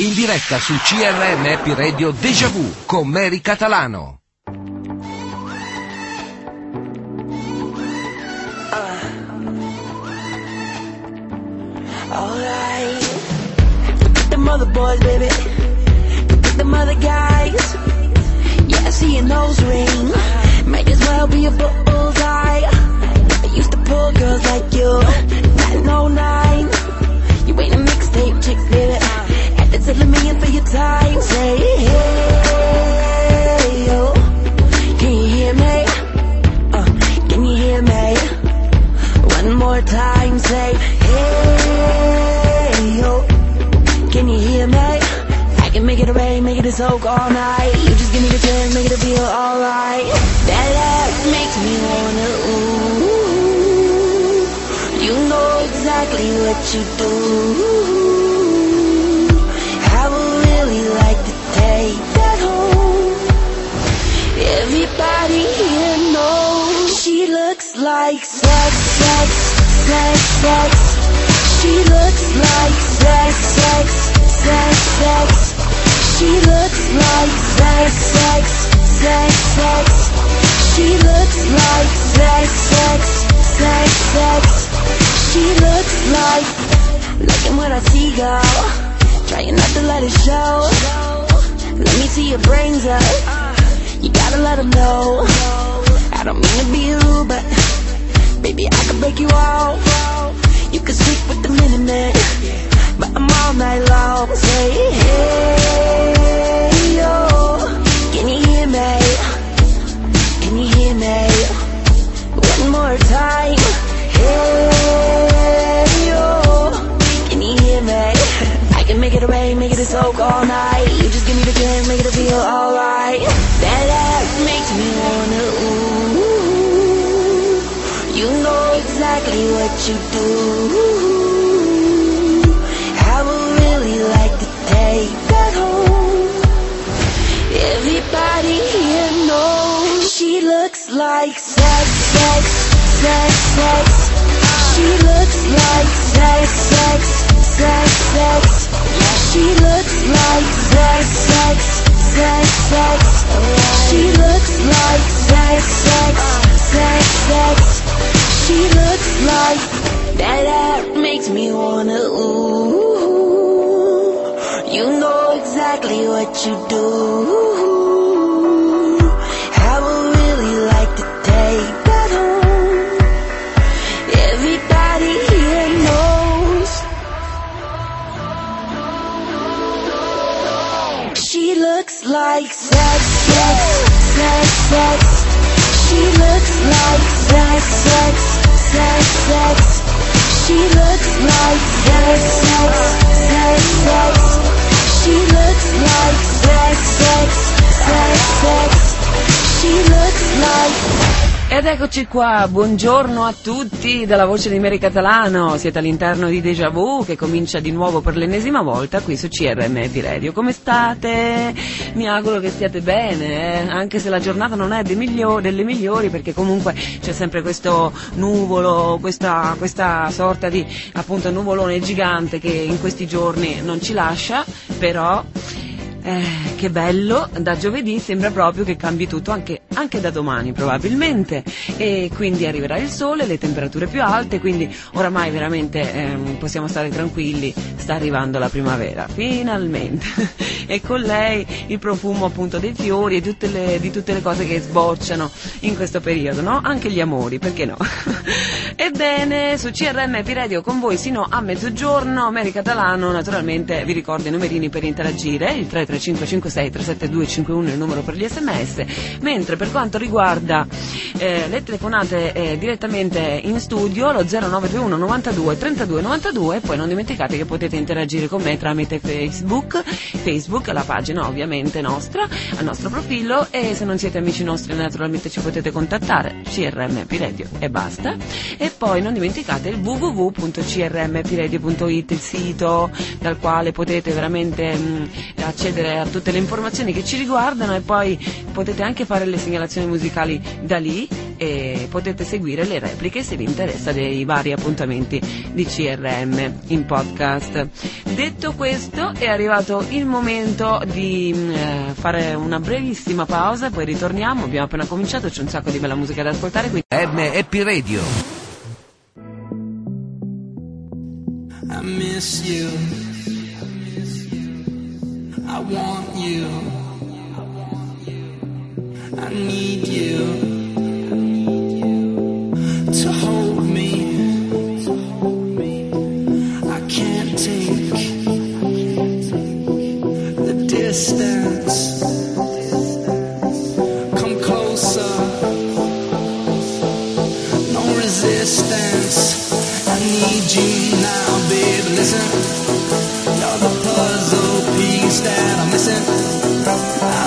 In diretta su CRM Happy Radio Deja Vu con Mary Catalano. Alright. To pull girls like you. 909. You ain't a mixtape chick, baby. Had to tell me in for your time. Say, hey, yo. Can you hear me? Uh, can you hear me? One more time, say, hey, yo. Can you hear me? I can make it rain, make it a soak all night. You just give me the chance, make it feel alright. That ass makes me wanna ooh. You know exactly what you do. Everybody here knows she looks like sex, sex, sex, sex. She looks like sex, sex, sex, sex. She looks like sex, sex, sex, sex. She looks like sex, sex, sex, sex. She looks like looking what I see, girl. Trying not to let it show. Let me see your brains up. You gotta let them know. I don't mean to be rude, but baby, I can break you off. You can sleep with the Minutemen, but I'm all night long. Say, hey, yo, can you hear me? Can you hear me? One more time. Hey, yo, can you hear me? Can make it rain, make it a soak all night. You just give me the chance, make it feel alright. That ass makes me wanna ooh. You know exactly what you do. I would really like to take that home. Everybody here knows she looks like sex, sex, sex, sex. She looks like sex, sex, sex, sex. She looks like sex, sex, sex, sex. She looks like sex, sex, sex, sex. She looks like that ass makes me wanna ooh. You know exactly what you do. Eccoci qua, buongiorno a tutti dalla voce di Mary Catalano, siete all'interno di Deja Vu che comincia di nuovo per l'ennesima volta qui su CRM Happy Radio. Come state? Mi auguro che stiate bene, eh? anche se la giornata non è migliori- delle migliori perché comunque c'è sempre questo nuvolo, questa, questa sorta di appunto nuvolone gigante che in questi giorni non ci lascia, però... Eh, che bello, da giovedì sembra proprio che cambi tutto, anche, anche da domani probabilmente, e quindi arriverà il sole, le temperature più alte, quindi oramai veramente ehm, possiamo stare tranquilli, sta arrivando la primavera, finalmente, e con lei il profumo appunto dei fiori e tutte le- di tutte le cose che sbocciano in questo periodo, no? Anche gli amori, perché no? Ebbene, su CRM Happy Radio con voi sino a mezzogiorno, Mary Catalano, naturalmente vi ricordo i numerini per interagire, il 33556 372 51 è il numero per gli sms, mentre per quanto riguarda eh, le telefonate eh, direttamente in studio, lo 0921 92 32 92 e poi non dimenticate che potete interagire con me tramite Facebook, Facebook, la pagina ovviamente nostra, al nostro profilo e se non siete amici nostri naturalmente ci potete contattare, CRM Happy Radio e basta. E poi non dimenticate il www.crmhappyradio.it, il sito dal quale potete veramente mh, accedere a tutte le informazioni che ci riguardano e poi potete anche fare le segnalazioni musicali da lì e potete seguire le repliche se vi interessa dei vari appuntamenti di CRM in podcast. Detto questo è arrivato il momento di eh, fare una brevissima pausa e poi ritorniamo, abbiamo appena cominciato, c'è un sacco di bella musica da ascoltare. Quindi... M Happy Radio. I miss you. I want you. I need you I need you to hold me. To hold me. I can't take the distance. Come closer. No resistance. I need you now, baby. Listen, you're the puzzle piece that I'm missing.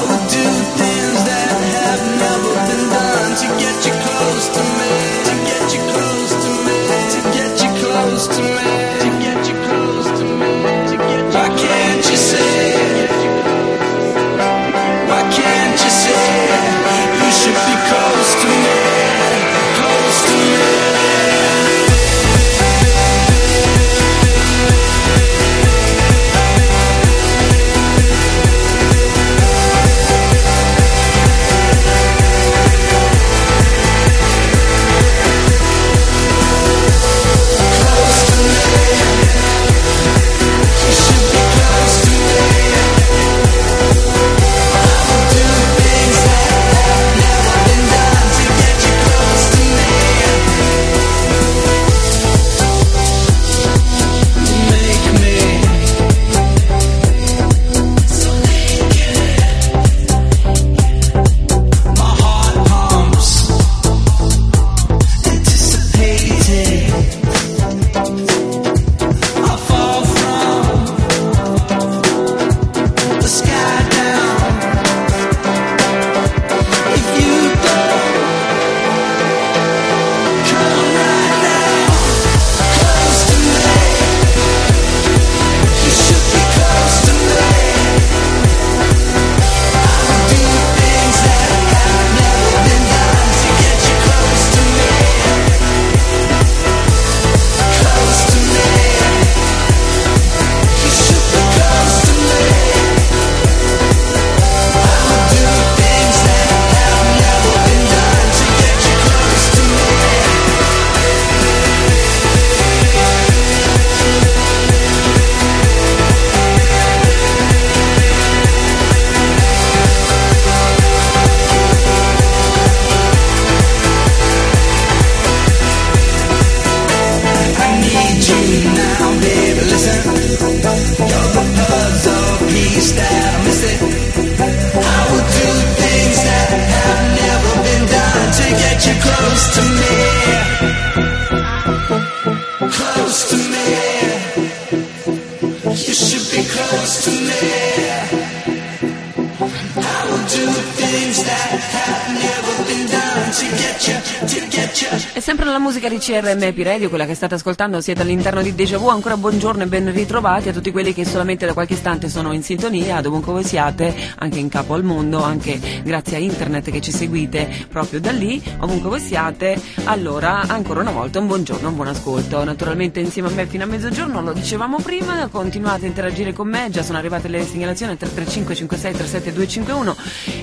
CRM Radio, quella che state ascoltando, siete all'interno di Deja Vu, ancora buongiorno e ben ritrovati a tutti quelli che solamente da qualche istante sono in sintonia, dovunque voi siate, anche in capo al mondo, anche grazie a internet che ci seguite proprio da lì, ovunque voi siate, allora ancora una volta un buongiorno, un buon ascolto, naturalmente insieme a me fino a mezzogiorno, lo dicevamo prima, continuate a interagire con me, già sono arrivate le segnalazioni al 335 56 37 251,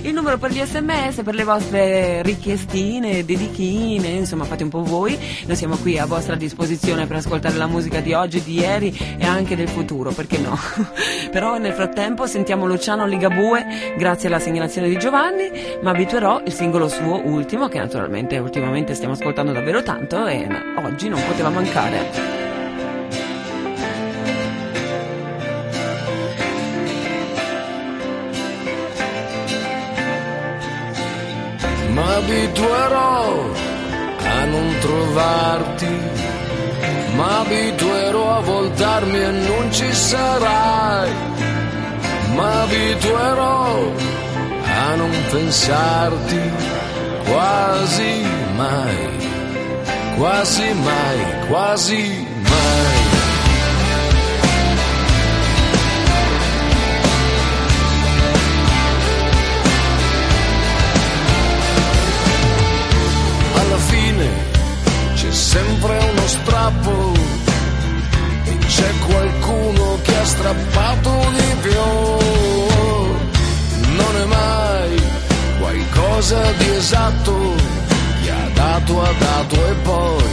il numero per gli sms, per le vostre richiestine, dedichine, insomma fate un po' voi, noi siamo qui a vostra disposizione per ascoltare la musica di oggi, di ieri e anche del futuro, perché no? Però nel frattempo sentiamo Luciano Ligabue grazie alla segnalazione di Giovanni, ma abituerò il singolo suo ultimo, che naturalmente ultimamente stiamo ascoltando davvero tanto e oggi non poteva mancare. Ma abituerò a non trovarti, ma abituerò a voltarmi e non ci sarai, ma abituerò a non pensarti quasi mai, quasi mai, quasi mai. sempre uno strappo, c'è qualcuno che ha strappato di più, non è mai qualcosa di esatto, chi ha dato ha dato e poi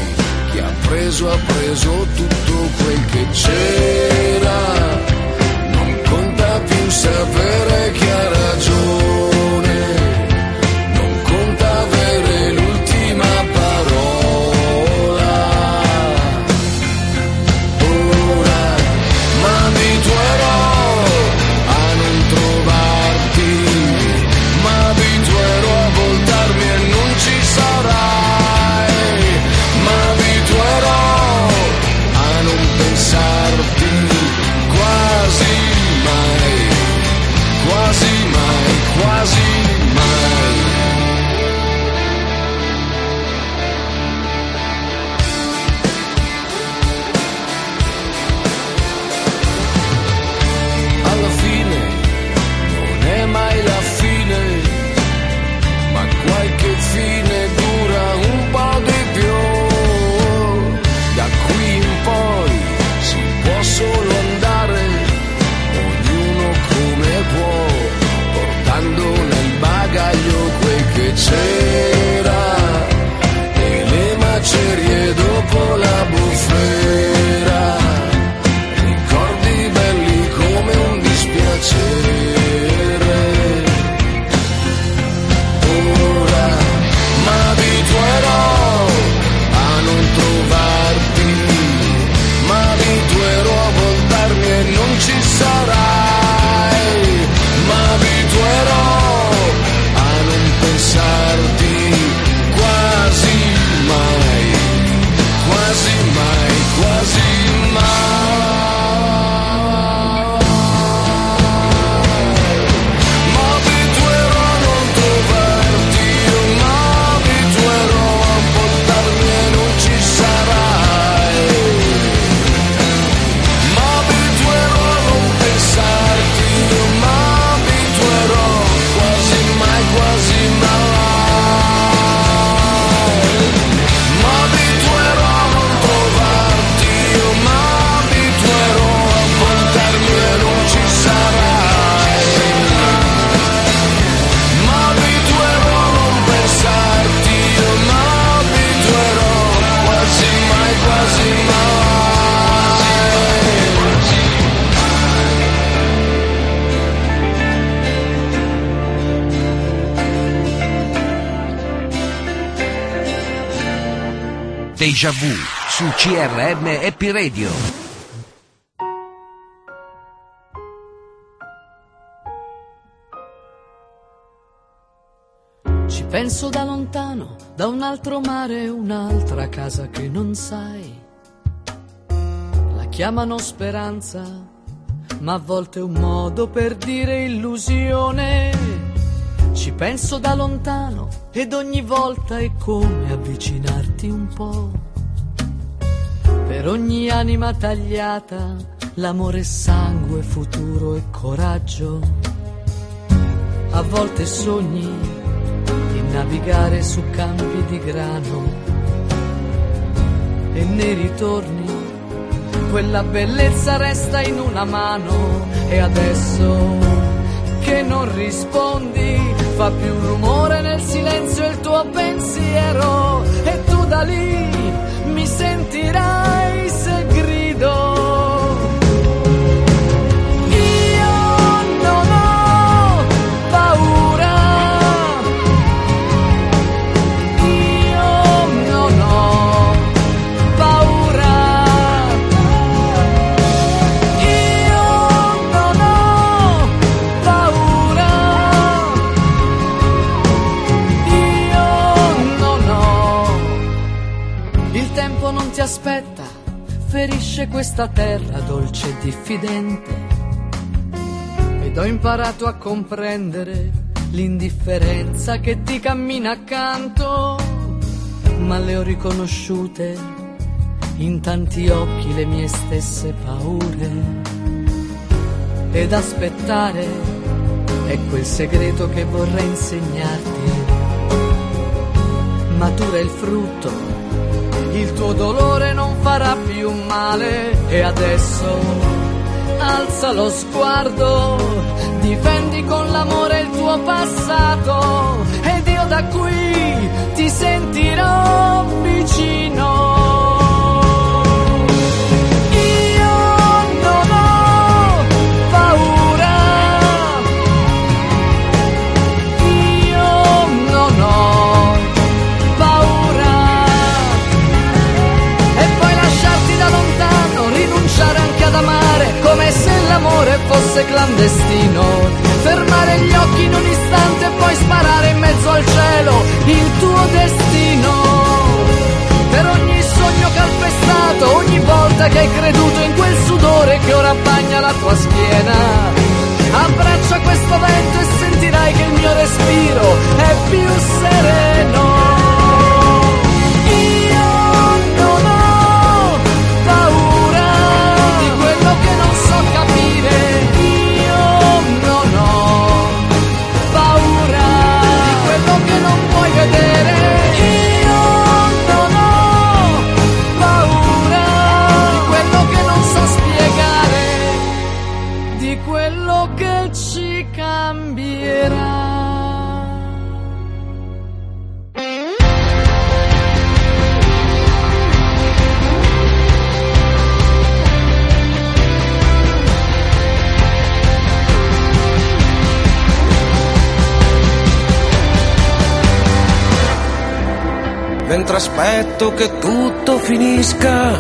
chi ha preso ha preso tutto quel che c'era, non conta più sapere chi ha ragione. Deja Vu su CRM Happy Radio. Ci penso da lontano, da un altro mare, un'altra casa che non sai. La chiamano speranza, ma a volte è un modo per dire illusione. Ci penso da lontano ed ogni volta è come avvicinarti un po'. Per ogni anima tagliata, l'amore è sangue, futuro e coraggio. A volte sogni di navigare su campi di grano. E nei ritorni quella bellezza resta in una mano. E adesso che non rispondi fa più rumore nel silenzio il tuo pensiero. E tu da lì mi sentirai se questa terra dolce e diffidente ed ho imparato a comprendere l'indifferenza che ti cammina accanto, ma le ho riconosciute in tanti occhi le mie stesse paure. Ed aspettare è quel segreto che vorrei insegnarti. Matura il frutto, il tuo dolore non farà più male e adesso alza lo sguardo, difendi con l'amore il tuo passato ed io da qui ti sentirò vicino. Fosse clandestino. Fermare gli occhi in un istante e poi sparare in mezzo al cielo il tuo destino. Per ogni sogno calpestato, ogni volta che hai creduto in quel sudore che ora bagna la tua schiena. Abbraccia questo vento e sentirai che il mio respiro è più sereno. Mentre aspetto che tutto finisca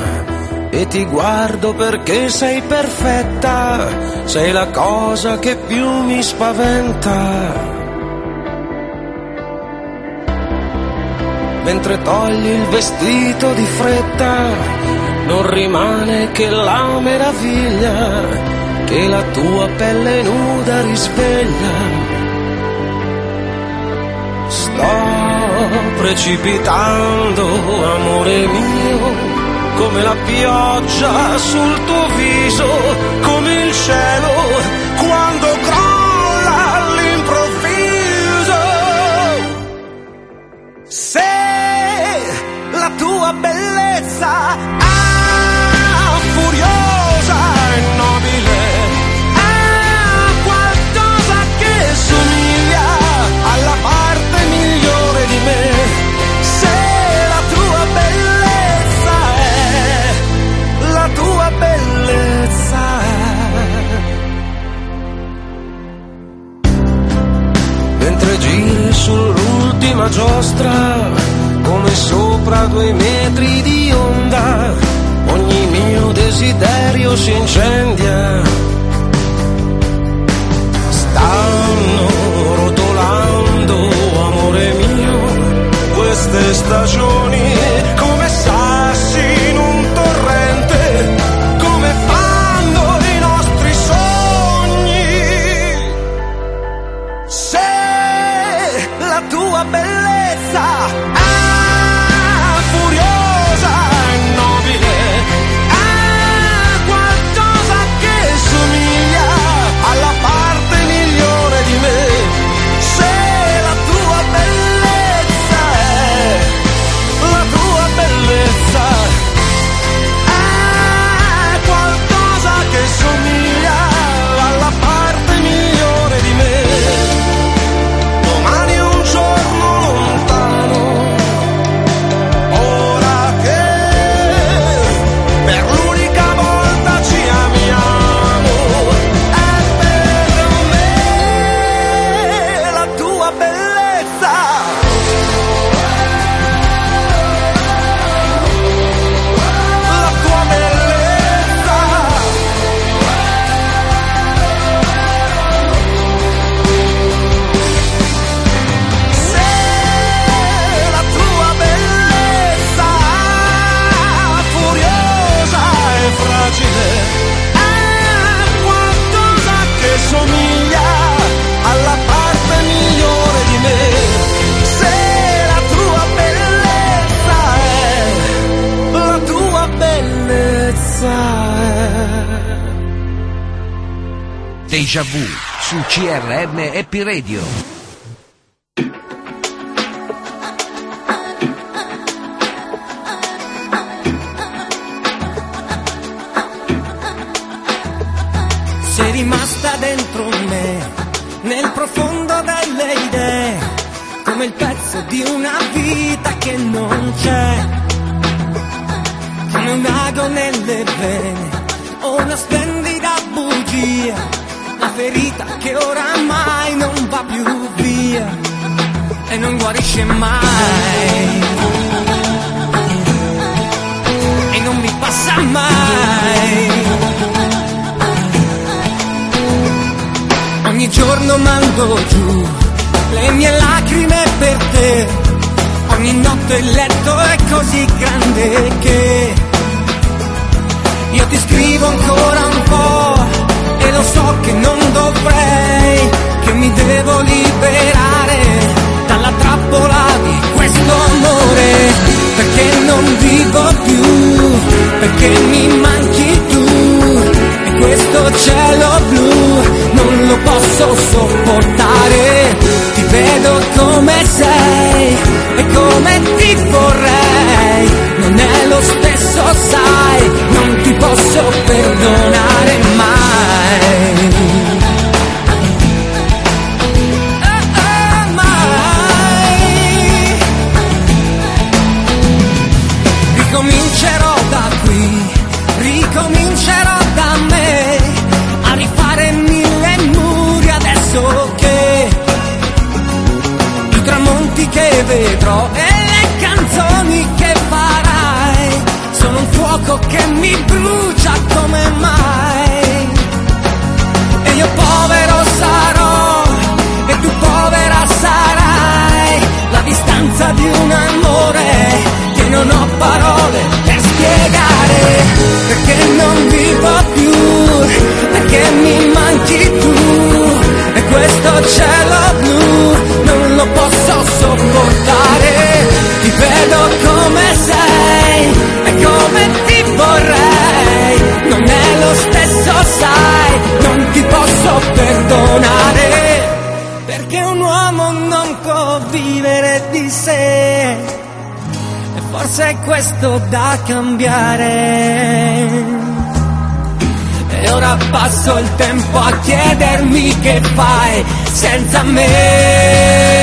e ti guardo perché sei perfetta, sei la cosa che più mi spaventa. Mentre togli il vestito di fretta, non rimane che la meraviglia che la tua pelle nuda risveglia. Sto precipitando, amore mio, come la pioggia sul tuo viso, come il cielo quando crolla all'improvviso. Se la tua bellezza giostra, come sopra due metri di onda, ogni mio desiderio si incendia. Stanno rotolando, amore mio, queste stagioni Deja Vu su CRM Happy Radio. dentro me, nel profondo delle idee, come il pezzo di una vita che non c'è, come un ago nelle vene, o una splendida bugia, ferita che oramai non va più via e non guarisce mai. E non mi passa mai. Ogni giorno mando giù le mie lacrime per te. Ogni notte il letto è così grande che io ti scrivo ancora un po' so che non dovrei, che mi devo liberare dalla trappola di questo amore, perché non vivo più, perché mi manchi tu. E questo cielo blu non lo posso sopportare, ti vedo come sei e come ti vorrei, non è lo stesso sai, non ti posso perdonare mai. Ricomincerò da qui, ricomincerò da me, a rifare mille muri adesso che i tramonti che vedrò e che mi brucia come mai. E io povero sarò e tu povera sarai, la distanza di un amore che non ho parole per spiegare, perché non vivo più, perché mi manchi tu e questo cielo blu non lo posso sopportare, ti vedo come sei e come ti non è lo stesso sai, non ti posso perdonare, perché un uomo non può vivere di sé, e forse è questo da cambiare. E ora passo il tempo a chiedermi che fai senza me.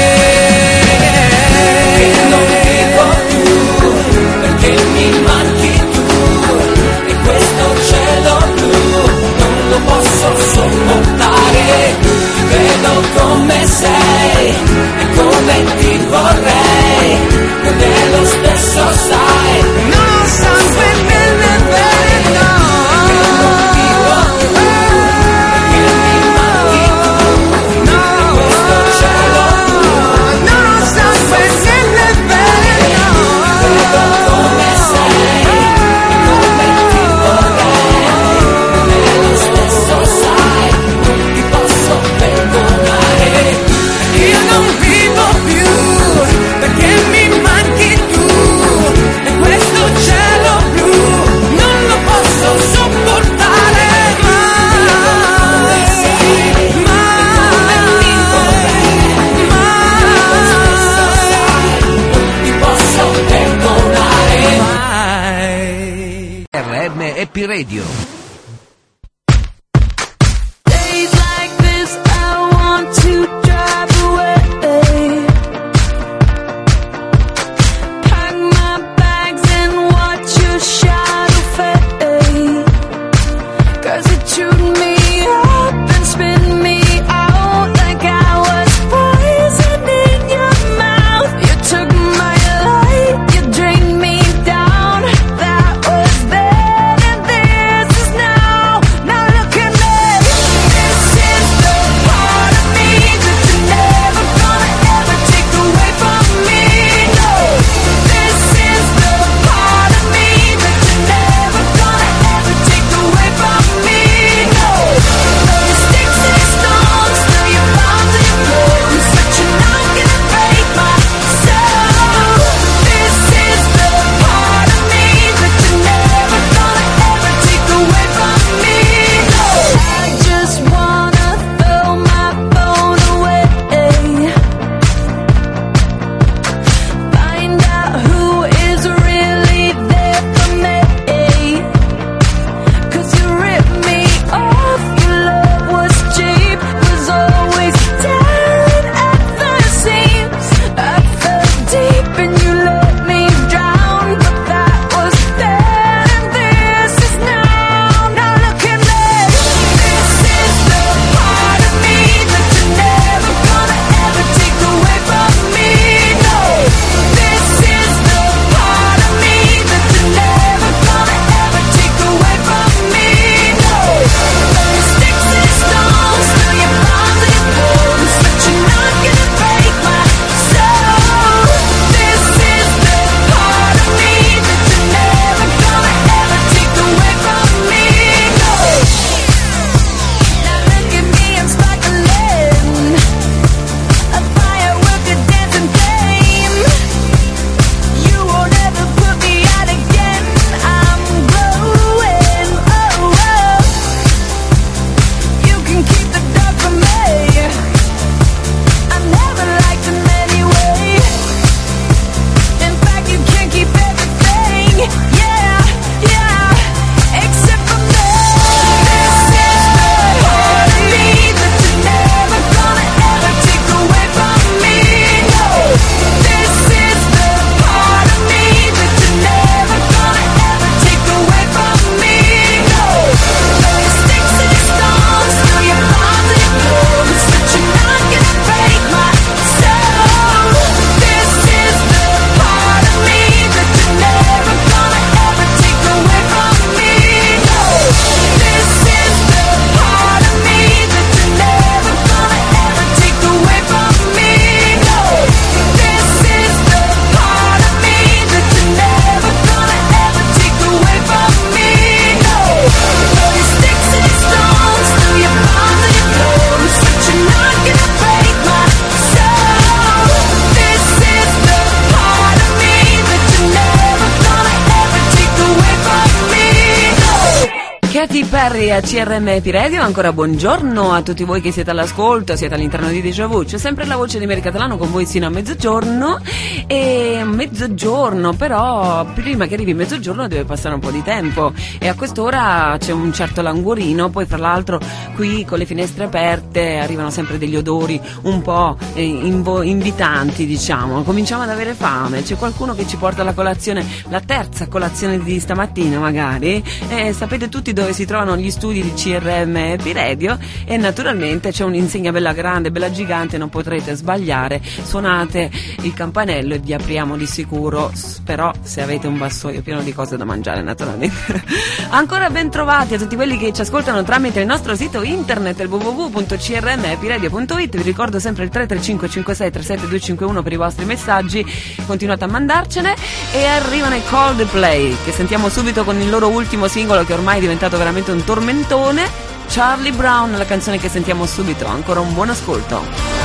Happy Radio, ancora buongiorno a tutti voi che siete all'ascolto, siete all'interno di Deja Vu. C'è sempre la voce di Meri Catalano con voi sino a mezzogiorno. E mezzogiorno, però, prima che arrivi mezzogiorno deve passare un po' di tempo. E a quest'ora c'è un certo languorino. Poi, fra l'altro, qui con le finestre aperte arrivano sempre degli odori un po' eh, invo- invitanti, diciamo. Cominciamo ad avere fame. C'è qualcuno che ci porta la colazione, la terza colazione di stamattina, magari. E sapete tutti dove si trovano gli studi di CRM Happy Radio e naturalmente c'è un'insegna bella grande, bella gigante, non potrete sbagliare, suonate il campanello e vi apriamo di sicuro, però se avete un vassoio pieno di cose da mangiare naturalmente. Ancora ben trovati a tutti quelli che ci ascoltano tramite il nostro sito internet il www.crmhappyradio.it, vi ricordo sempre il 335 56 37 251 per i vostri messaggi, continuate a mandarcene. E arrivano i Coldplay che sentiamo subito con il loro ultimo singolo che ormai è diventato veramente un tormentone, Charlie Brown, la canzone che sentiamo subito, ancora un buon ascolto.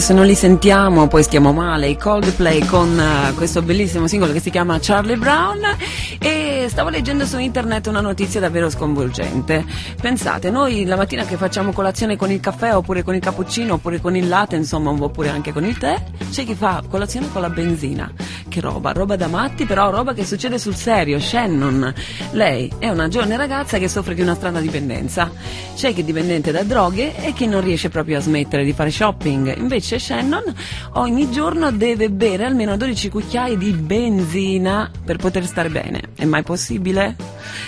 Se non li sentiamo poi stiamo male. I Coldplay con eh, questo bellissimo singolo che si chiama Charlie Brown. E stavo leggendo su internet una notizia davvero sconvolgente. Pensate, noi la mattina che facciamo colazione con il caffè, oppure con il cappuccino, oppure con il latte, insomma, oppure anche con il tè, c'è chi fa colazione con la benzina. Che roba, roba da matti, però roba che succede sul serio. Shannon, lei è una giovane ragazza che soffre di una strana dipendenza. C'è chi è dipendente da droghe e chi non riesce proprio a smettere di fare shopping. Invece Shannon ogni giorno deve bere almeno 12 cucchiai di benzina per poter stare bene. È mai possibile?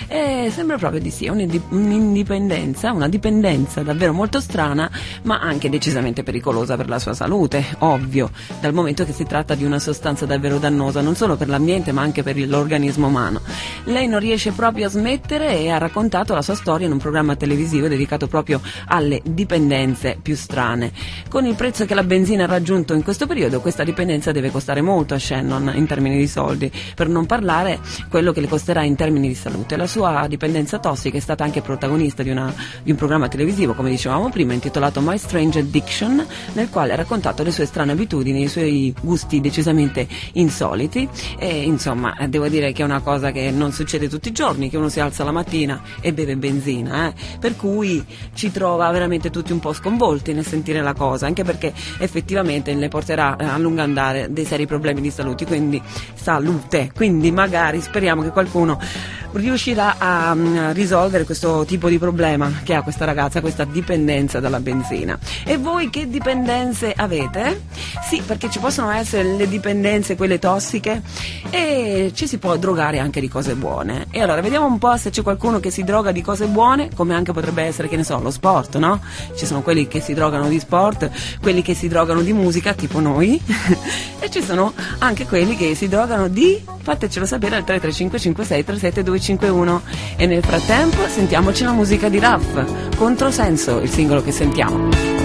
E sembra proprio di sì, è un'indi- un'indipendenza, una dipendenza davvero molto strana, ma anche decisamente pericolosa per la sua salute, ovvio, dal momento che si tratta di una sostanza davvero dannosa non solo per l'ambiente ma anche per l'organismo umano. Lei non riesce proprio a smettere e ha raccontato la sua storia in un programma televisivo dedicato proprio alle dipendenze più strane. Con il prezzo che la benzina ha raggiunto in questo periodo, questa dipendenza deve costare molto a Shannon in termini di soldi, per non parlare quello che le costerà in termini di salute. La sua dipendenza tossica è stata anche protagonista di, una- di un programma televisivo, come dicevamo prima, intitolato My Strange Addiction, nel quale ha raccontato le sue strane abitudini, i suoi gusti decisamente insoliti e insomma devo dire che è una cosa che non succede tutti i giorni, che uno si alza la mattina e beve benzina, eh. per cui ci trova veramente tutti un po' sconvolti nel sentire la cosa, anche perché effettivamente le porterà a lungo andare dei seri problemi di salute, quindi salute, quindi magari speriamo che qualcuno riuscirà a mm, risolvere questo tipo di problema che ha questa ragazza, questa dipendenza dalla benzina. E voi che dipendenze avete? Sì, perché ci possono essere le dipendenze, quelle tossiche, e ci si può drogare anche di cose buone. E allora vediamo un po' se c'è qualcuno che si droga di cose buone, come anche potrebbe essere, che ne so, lo sport, no? Ci sono quelli che si drogano di sport, quelli che si drogano di musica, tipo noi, e ci sono anche quelli che si drogano di, fatecelo sapere al 33556372251. E nel frattempo sentiamoci la musica di Raff, Controsenso, il singolo che sentiamo.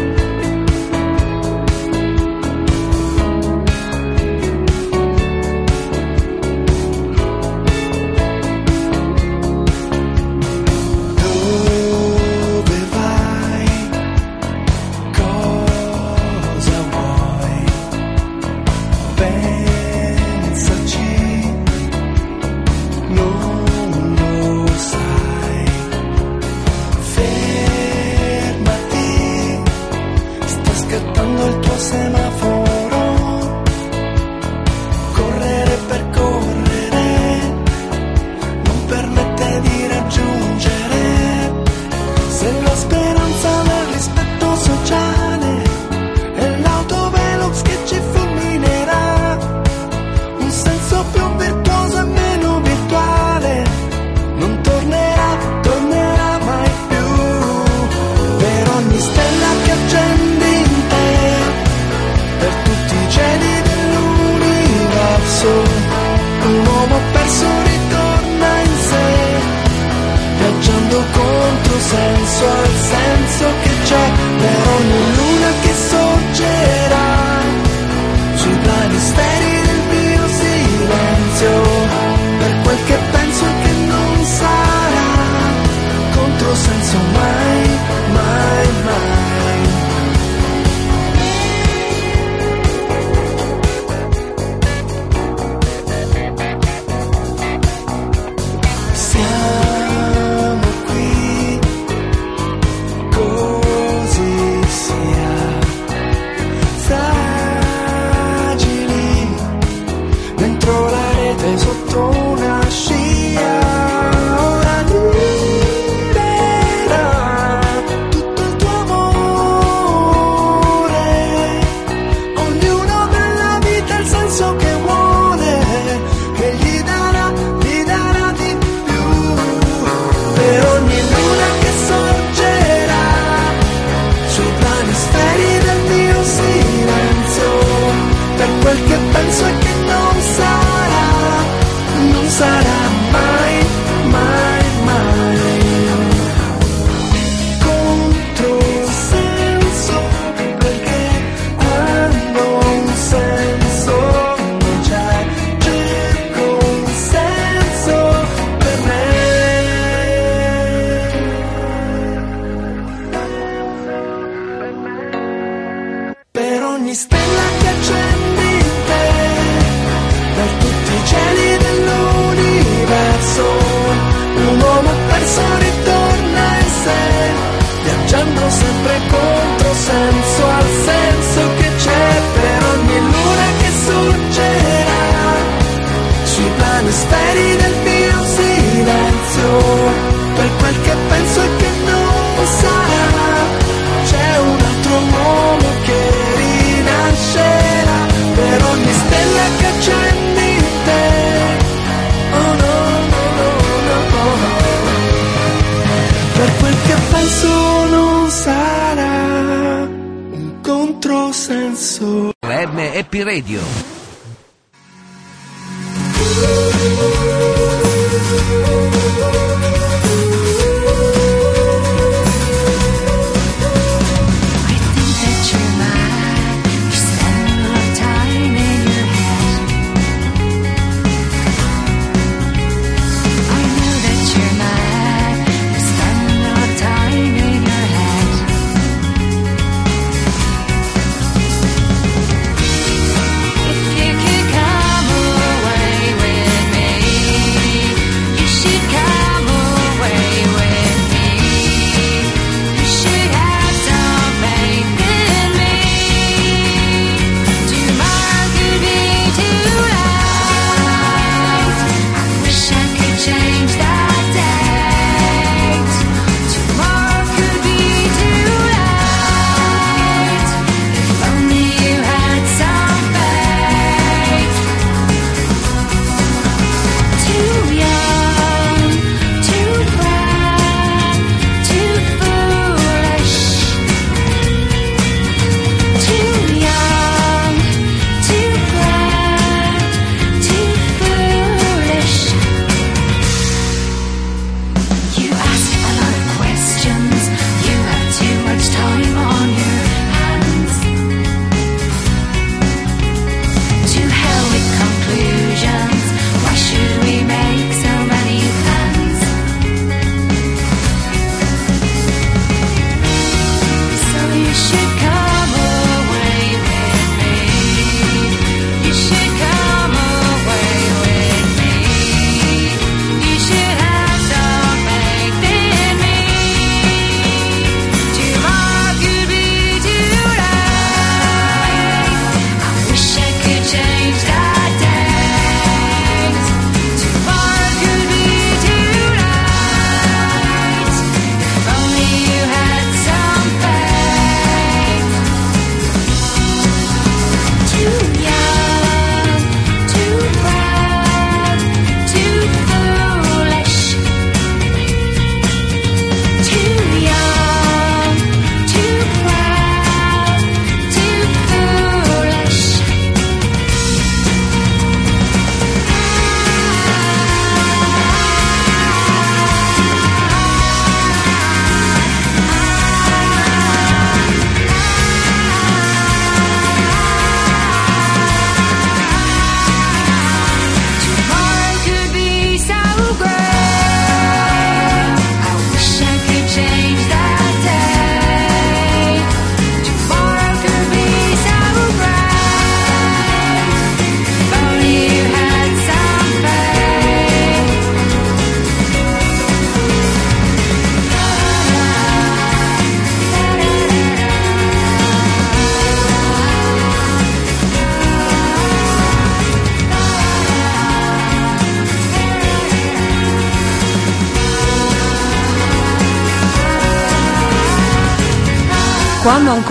ogni stella che accendi in te, per tutti i cieli dell'universo, un uomo perso ritorna in sé, viaggiando sempre contro senso al senso che c'è per ogni luna che sorgerà, sui planisferi del mio silenzio. Happy Radio.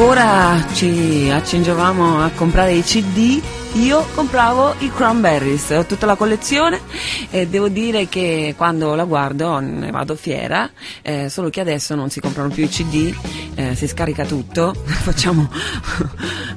Ancora ci accingevamo a comprare i CD, io compravo i Cranberries, ho tutta la collezione e devo dire che quando la guardo ne vado fiera, eh, solo che adesso non si comprano più i CD, eh, si scarica tutto, facciamo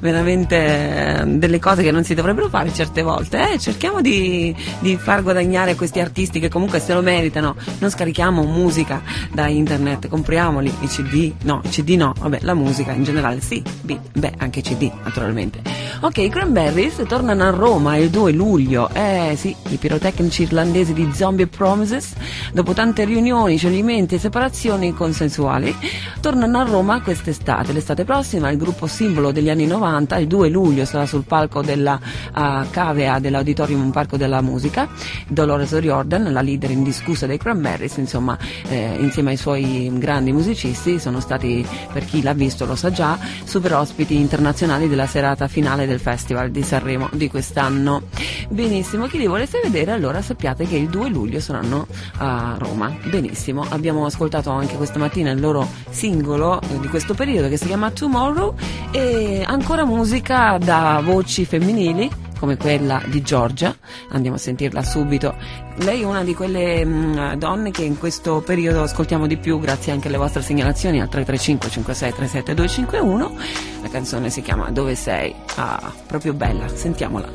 veramente eh, delle cose che non si dovrebbero fare certe volte, eh, cerchiamo di, di far guadagnare questi artisti che comunque se lo meritano, non scarichiamo musica da internet, compriamoli. I CD, no, CD no, vabbè, la musica in generale sì, beh, anche CD naturalmente. Ok, i Cranberries tornano a Roma il 2 luglio, eh sì, i pirotecnici irlandesi di Zombie Promises, dopo tante riunioni, scioglimenti e separazioni consensuali, tornano a Roma quest'estate, l'estate prossima il gruppo simbolo degli anni 90, il 2 luglio sarà sul palco della uh, Cavea dell'Auditorium Parco della Musica, Dolores O'Riordan, la leader indiscussa dei Cranberries, insomma, eh, insieme ai suoi grandi musicisti, sono stati, per chi l'ha visto lo sa già, super ospiti internazionali della serata finale del Festival di Sanremo di quest'anno. Benissimo, chi li volesse vedere allora sappiate che il 2 luglio saranno a Roma. Benissimo, abbiamo ascoltato anche questa mattina il loro singolo eh, di questo periodo che si chiama Tomorrow e ancora musica da voci femminili come quella di Giorgia, andiamo a sentirla subito. Lei è una di quelle mh, donne che in questo periodo ascoltiamo di più grazie anche alle vostre segnalazioni al 335 56 37 251. La canzone si chiama Dove sei? Ah, proprio bella, sentiamola.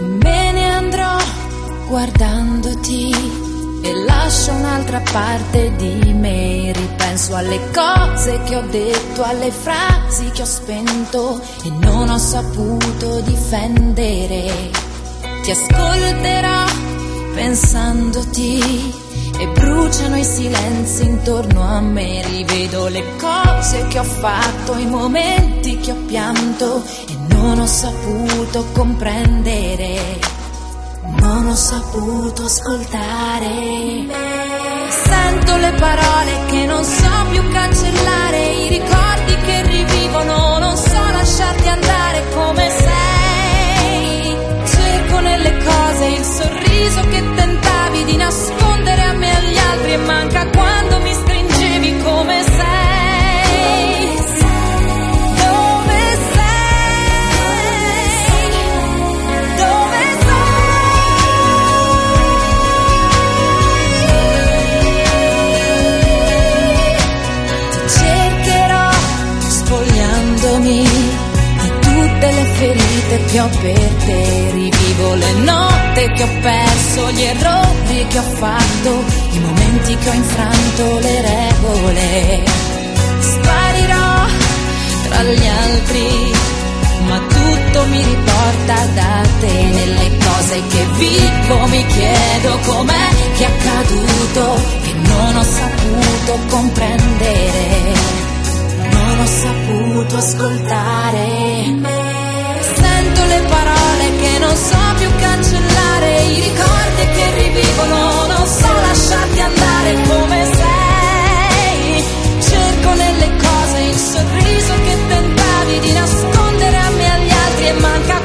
Me ne andrò guardandoti e lascio un'altra parte di me. Ripenso alle cose che ho detto, alle frasi che ho spento e non ho saputo difendere. Ti ascolterò pensandoti e bruciano i silenzi intorno a me. Rivedo le cose che ho fatto, i momenti che ho pianto e non ho saputo comprendere. Non ho saputo ascoltare. Sento le parole che non so più cancellare, i ricordi che rivivono, non so lasciarti andare come sei. Cerco nelle cose il sorriso che tentavi di nascondere a me e agli altri e manca che ho per te. Rivivo le notte che ho perso, gli errori che ho fatto, i momenti che ho infranto le regole. Sparirò tra gli altri, ma tutto mi riporta da te. Nelle cose che vivo mi chiedo com'è che è accaduto e non ho saputo comprendere non ho saputo ascoltare. Sento le parole che non so più cancellare, i ricordi che rivivono, non so lasciarti andare come sei. Cerco nelle cose il sorriso che tentavi di nascondere a me agli altri e manca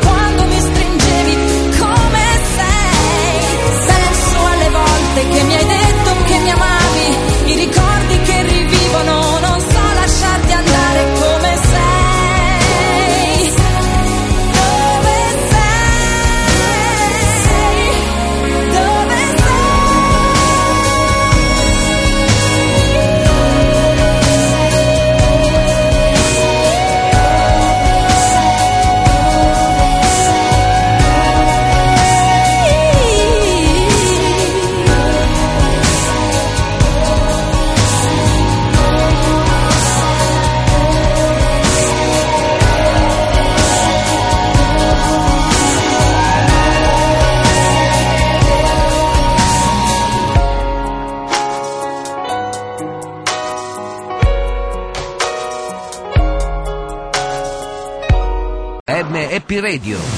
Radio.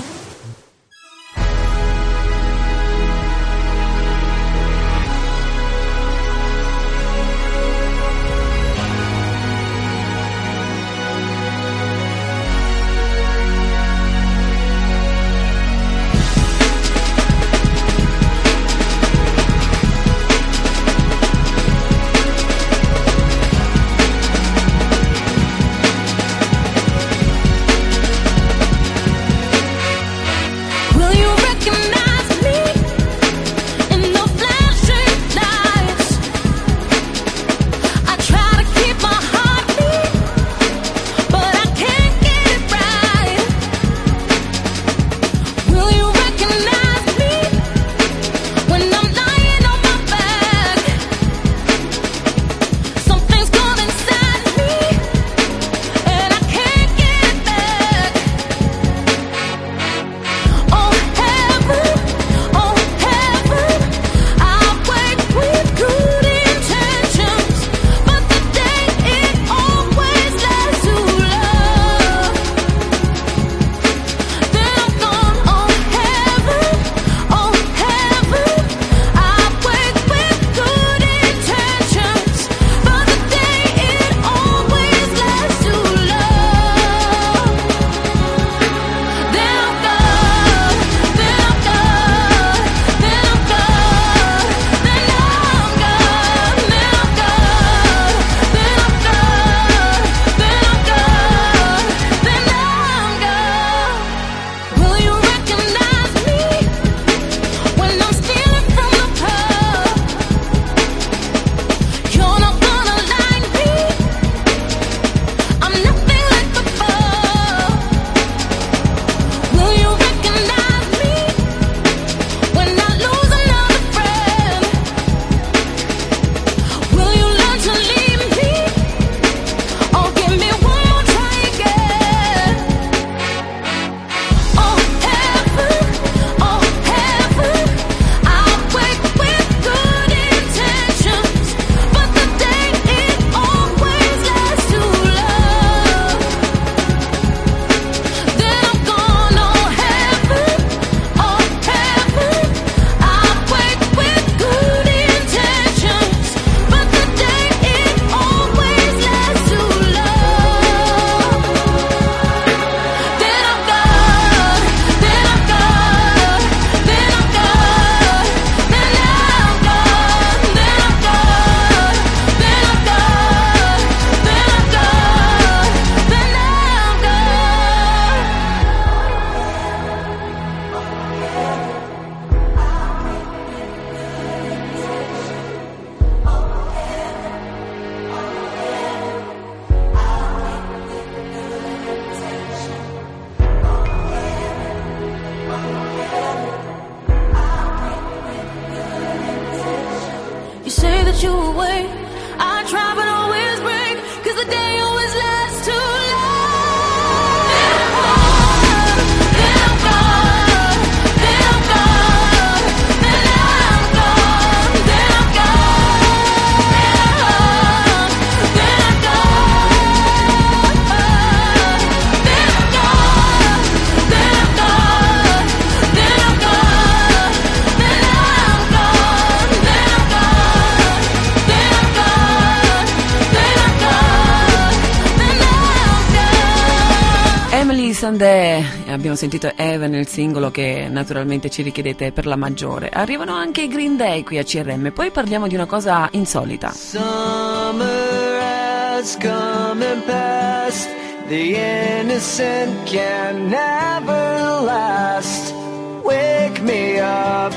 Sentito Evan, il singolo che naturalmente ci richiedete per la maggiore. Arrivano anche i Green Day qui a CRM, poi parliamo di una cosa insolita. Summer has come and passed. The innocent can never last. Wake me up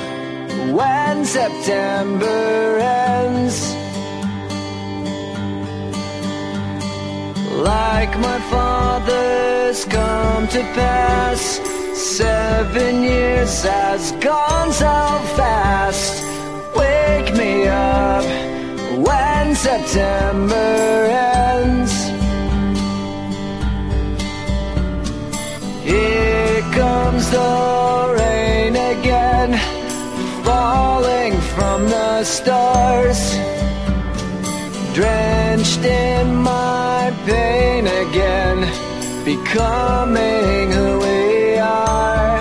when September ends. Like my father's come to pass. Seven years has gone so fast. Wake me up when September ends. Here comes the rain again, falling from the stars. Drenched in my pain becoming who we are.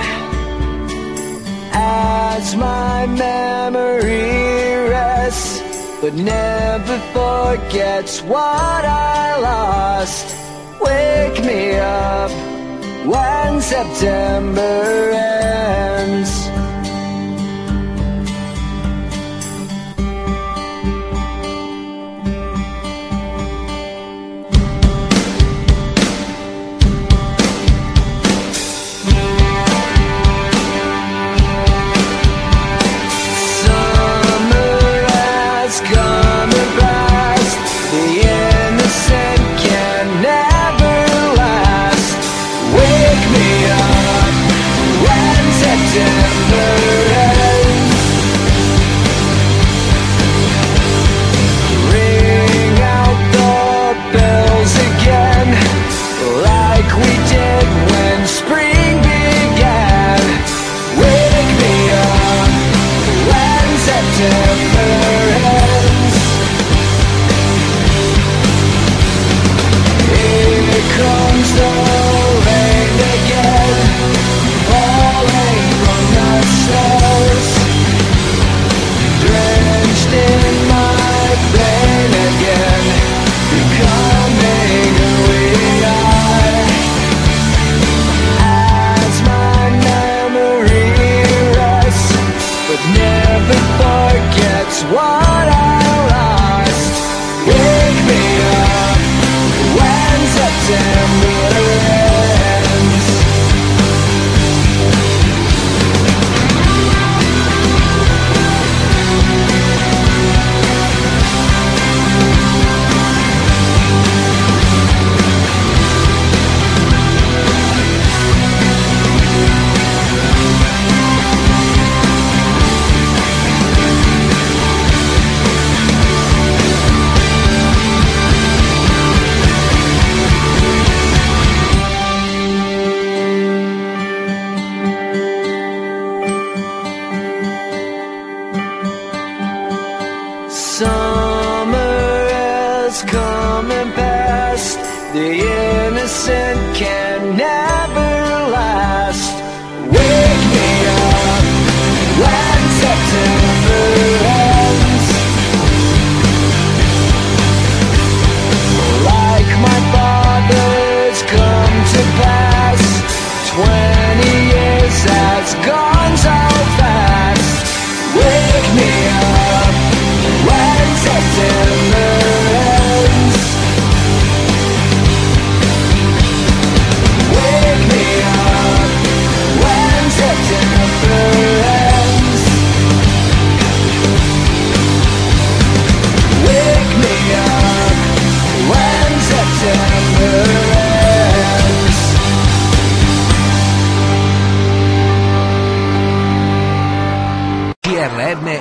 As my memory rests, but never forgets what I lost. Wake me up when September ends.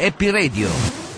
Happy Radio.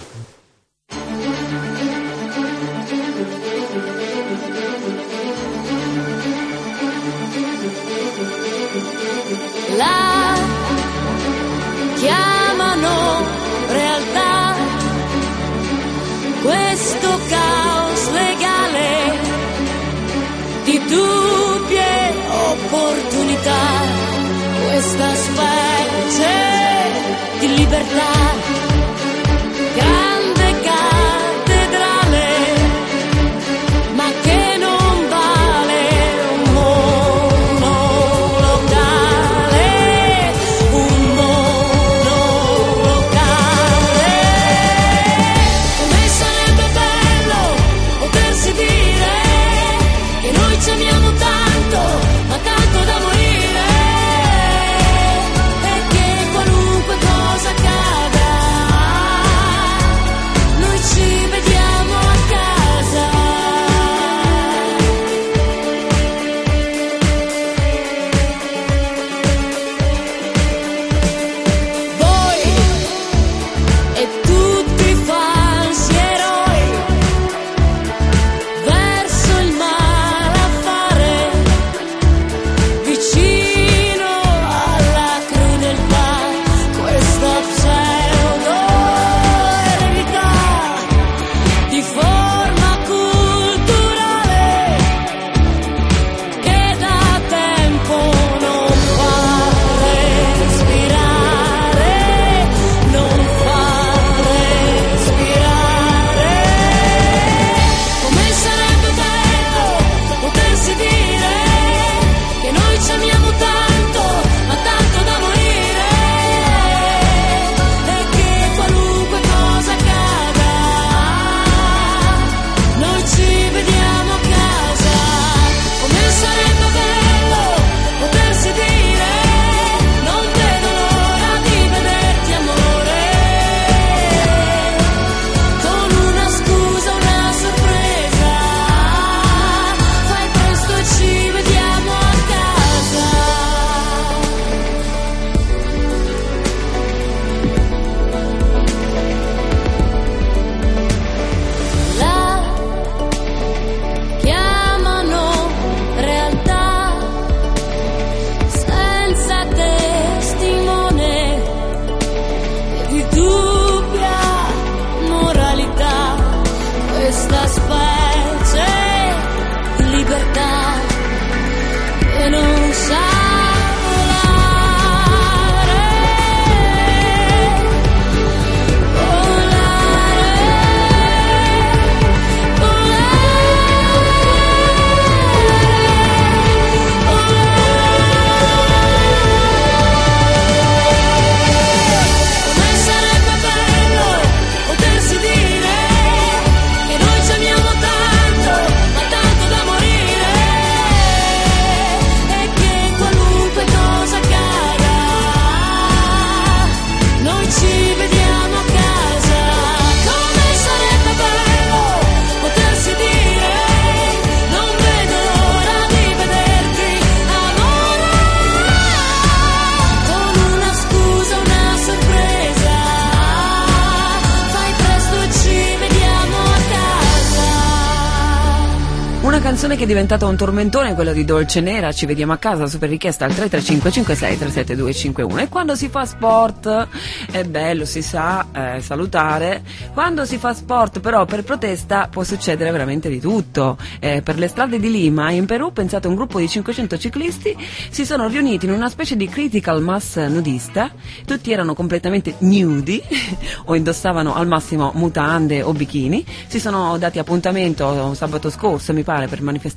Che è diventata un tormentone, quella di Dolce Nera, ci vediamo a casa, super richiesta al 33556 E quando si fa sport, è bello, si sa eh, salutare, quando si fa sport però per protesta può succedere veramente di tutto. Eh, per le strade di Lima, in Perù, pensate un gruppo di 500 ciclisti si sono riuniti in una specie di critical mass nudista, tutti erano completamente nudi o indossavano al massimo mutande o bikini, si sono dati appuntamento sabato scorso, mi pare, per manifestare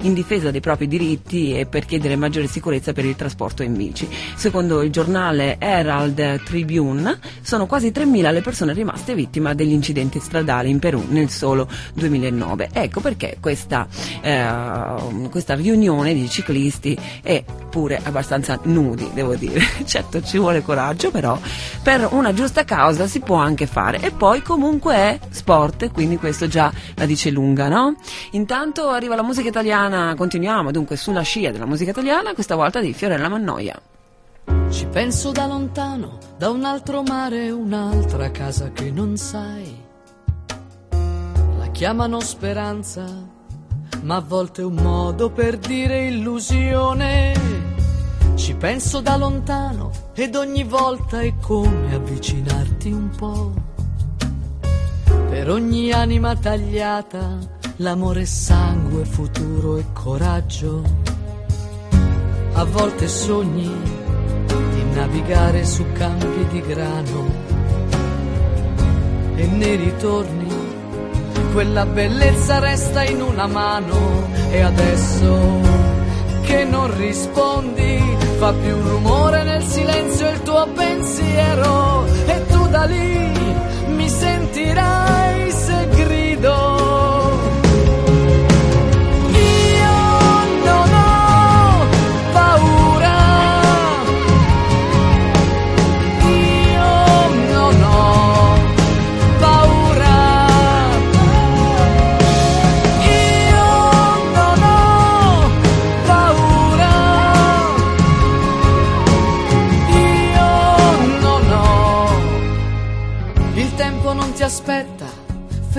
in difesa dei propri diritti e per chiedere maggiore sicurezza per il trasporto in bici. Secondo il giornale Herald Tribune, sono quasi 3.000 le persone rimaste vittime degli incidenti stradali in Perù nel solo 2009. Ecco perché questa, eh, questa riunione di ciclisti è pure abbastanza nudi, devo dire. certo ci vuole coraggio, però per una giusta causa si può anche fare. E poi comunque è sport, quindi questo già la dice lunga, no? Intanto arriva la musica italiana, continuiamo dunque sulla scia della musica italiana, questa volta di Fiorella Mannoia. Ci penso da lontano, da un altro mare, un'altra casa che non sai. La chiamano speranza, ma a volte è un modo per dire illusione. Ci penso da lontano ed ogni volta è come avvicinarti un po'. Per ogni anima tagliata, l'amore è sangue, futuro e coraggio. A volte sogni di navigare su campi di grano. E nei ritorni quella bellezza resta in una mano. E adesso che non rispondi fa più rumore nel silenzio il tuo pensiero. E tu da lì mi sentirai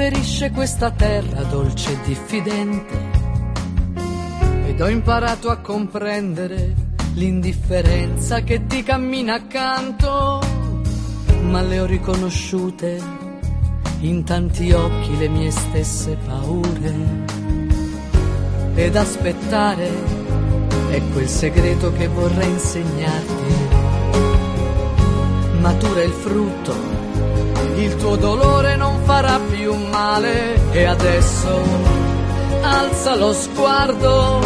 ferisce questa terra dolce e diffidente. Ed ho imparato a comprendere l'indifferenza che ti cammina accanto, ma le ho riconosciute in tanti occhi le mie stesse paure. Ed aspettare è quel segreto che vorrei insegnarti. Matura il frutto, il tuo dolore non farà più male e adesso alza lo sguardo,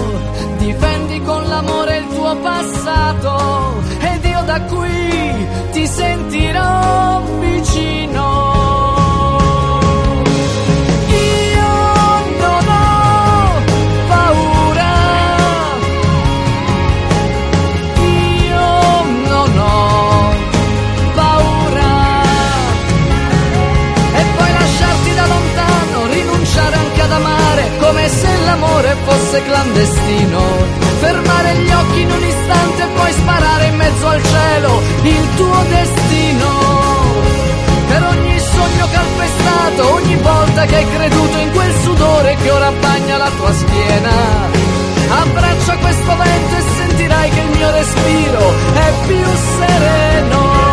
difendi con l'amore il tuo passato ed io da qui ti sentirò vicino. L'amore fosse clandestino. Fermare gli occhi in un istante e poi sparare in mezzo al cielo il tuo destino. Per ogni sogno calpestato, ogni volta che hai creduto in quel sudore che ora bagna la tua schiena. Abbraccia questo vento e sentirai che il mio respiro è più sereno.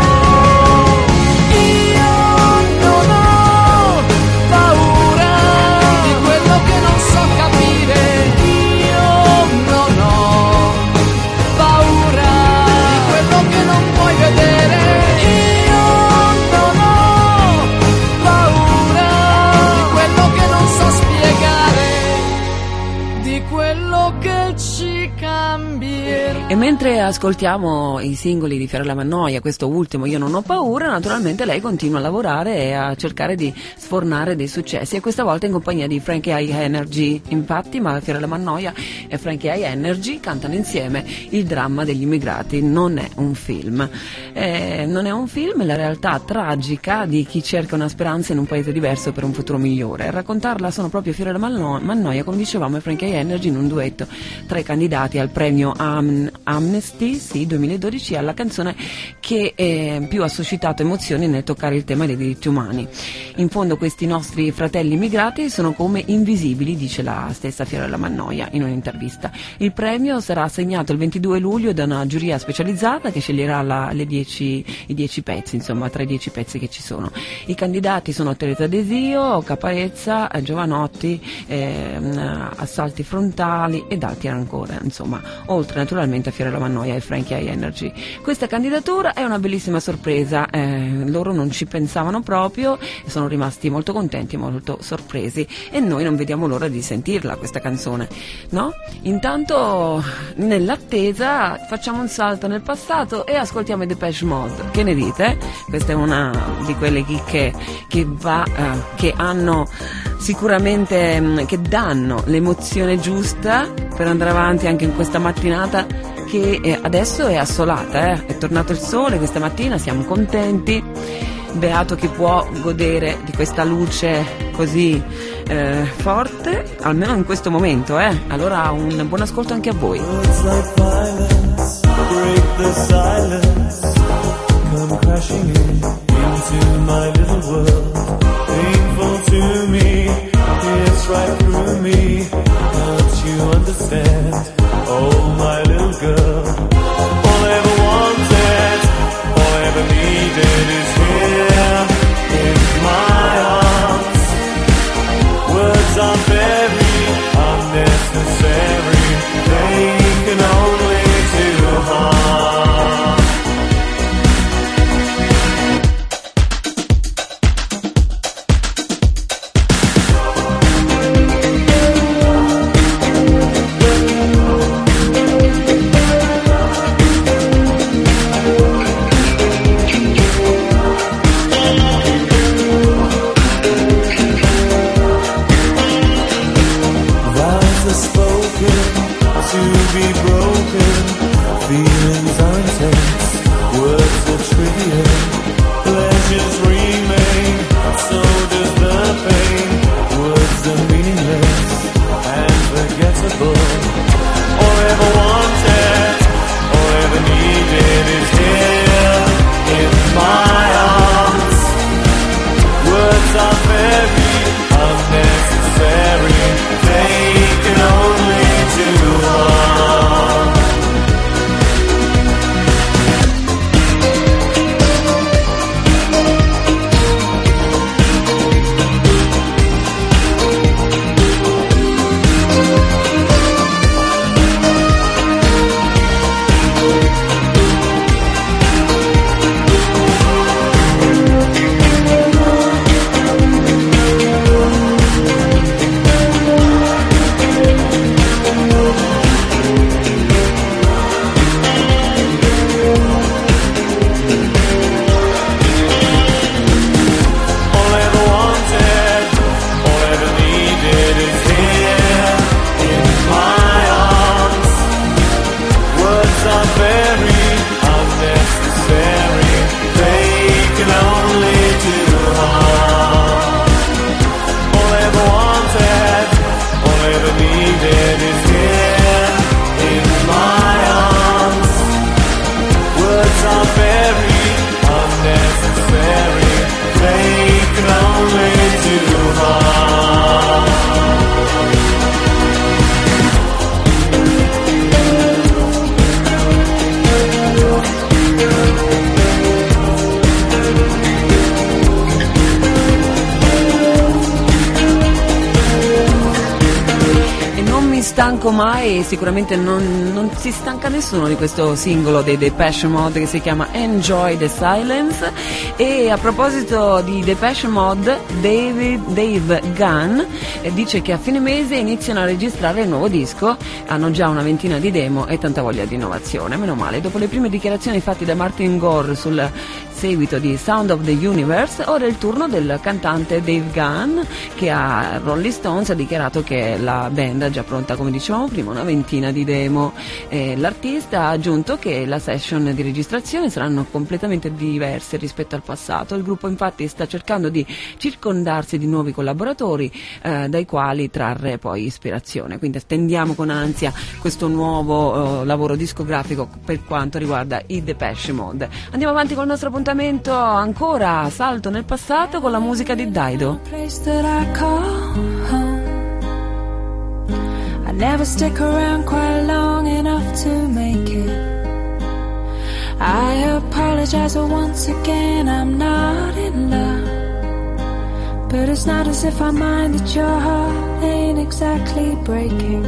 E mentre ascoltiamo i singoli di Fiorella Mannoia, questo ultimo Io non ho paura, naturalmente lei continua a lavorare e a cercare di sfornare dei successi e questa volta in compagnia di Frankie High Energy. Infatti, ma Fiorella Mannoia e Frankie High Energy cantano insieme il dramma degli immigrati. Non è un film. Eh, non è un film, è la realtà tragica di chi cerca una speranza in un paese diverso per un futuro migliore. A raccontarla sono proprio Fiorella Manno- Mannoia, come dicevamo, e Frankie High Energy in un duetto tra i candidati al premio Am- Amnesty sì, 2012, alla canzone che eh, più ha suscitato emozioni nel toccare il tema dei diritti umani. In fondo questi nostri fratelli immigrati sono come invisibili, dice la stessa Fiorella Mannoia in un'intervista. Il premio sarà assegnato il 22 luglio da una giuria specializzata che sceglierà la, 10, i 10 pezzi, insomma, tra i 10 pezzi che ci sono. I candidati sono Teresa Desio, Caparezza, eh, Giovanotti, ehm, Assalti Frontali ed altri ancora, insomma, oltre naturalmente a Fiorella Mannoia e Frankie High Energy. Questa candidatura è una bellissima sorpresa, eh, loro non ci pensavano proprio, sono rimasti molto contenti, molto sorpresi e noi non vediamo l'ora di sentirla questa canzone, no? Intanto nell'attesa facciamo un salto nel passato e ascoltiamo i Depeche Mode, che ne dite? Questa è una di quelle chicche che, va, eh, che hanno sicuramente, mh, che danno l'emozione giusta per andare avanti anche in questa mattinata che eh, adesso è assolata, eh? è tornato il sole questa mattina, siamo contenti. Beato chi può godere di questa luce così eh, forte, almeno in questo momento, eh. Allora un buon ascolto anche a voi. Right through me. Don't you understand? Oh, my little girl. All I ever wanted, all I ever needed is sicuramente non, non si stanca nessuno di questo singolo dei Depeche Mode che si chiama Enjoy the Silence. E a proposito di Depeche Mode, David, Dave Gunn eh, dice che a fine mese iniziano a registrare il nuovo disco, hanno già una ventina di demo e tanta voglia di innovazione. Meno male, dopo le prime dichiarazioni fatte da Martin Gore sul seguito di Sound of the Universe, ora è il turno del cantante Dave Gunn che a Rolling Stones ha dichiarato che la band è già pronta, come dicevamo prima, una ventina di demo. Eh, l'artista ha aggiunto che la session di registrazione saranno completamente diverse rispetto al passato. Il gruppo infatti sta cercando di circondarsi di nuovi collaboratori eh, dai quali trarre poi ispirazione. Quindi attendiamo con ansia questo nuovo eh, lavoro discografico per quanto riguarda i Depeche Mode. Andiamo avanti con il nostro appuntamento ancora salto nel passato con la musica di Daido. Call home. I never stick around quite long enough to make it. I apologize once again, I'm not in love. But it's not as if I mind that your heart ain't exactly breaking.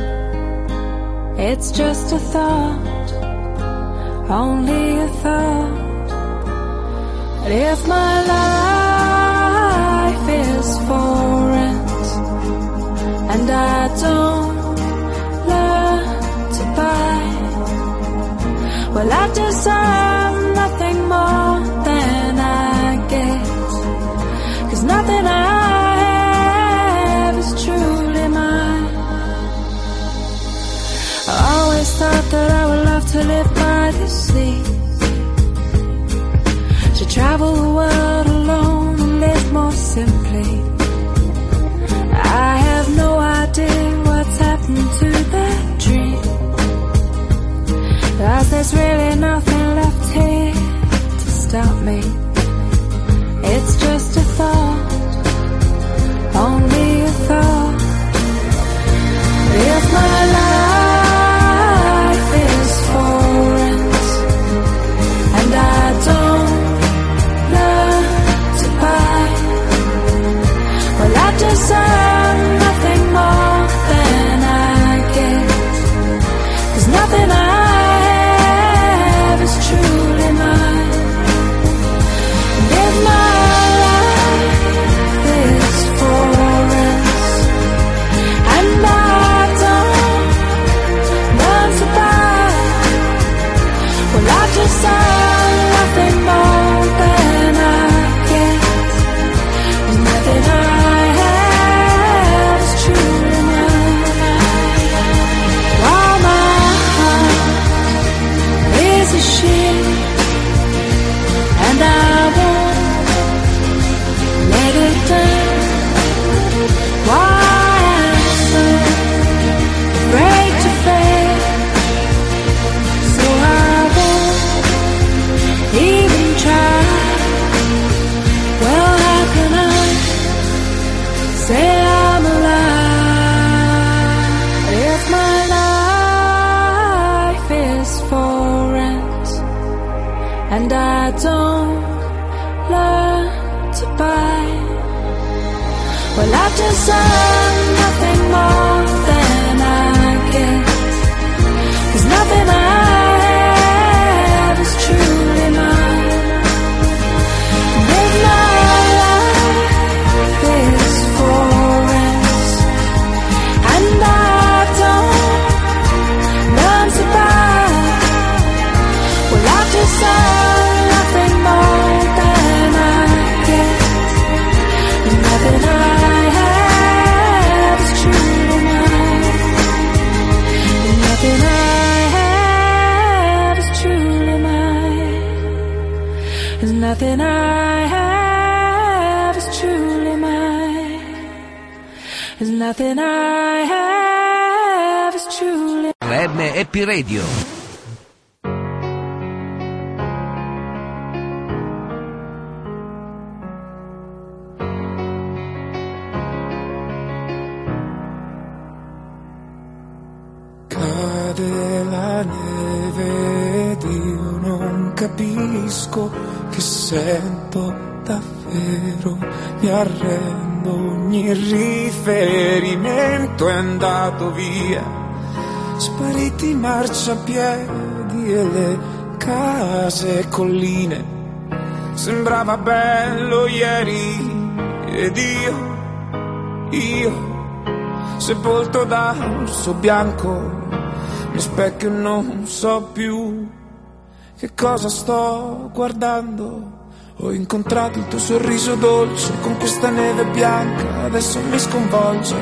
It's just a thought, only a thought. But if my life is for rent and I don't learn to buy, well, I deserve nothing more than I get. Cause nothing I have is truly mine. I always thought that I would love to live by the sea. To travel the world what's happened to that dream. Cause there's really nothing left here to stop me. Mi arrendo, ogni riferimento è andato via, spariti marciapiedi e le case e colline, sembrava bello ieri ed io, io sepolto da orso bianco, mi specchio non so più che cosa sto guardando? Ho incontrato il tuo sorriso dolce con questa neve bianca, adesso mi sconvolge.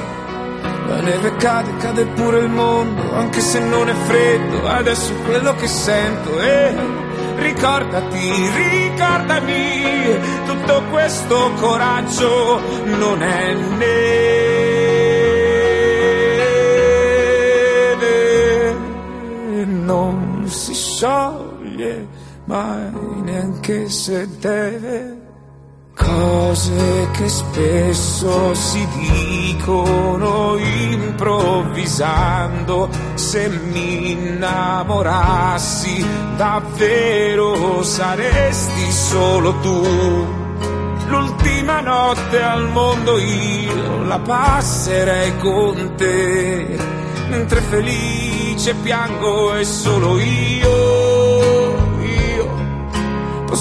La neve cade, cade pure il mondo, anche se non è freddo, adesso è quello che sento. E ricordati, ricordami, tutto questo coraggio non è neve, non si scioglie mai neanche se deve. Cose che spesso si dicono improvvisando, se mi innamorassi davvero saresti solo tu. L'ultima notte al mondo io la passerei con te, mentre felice piango e solo io,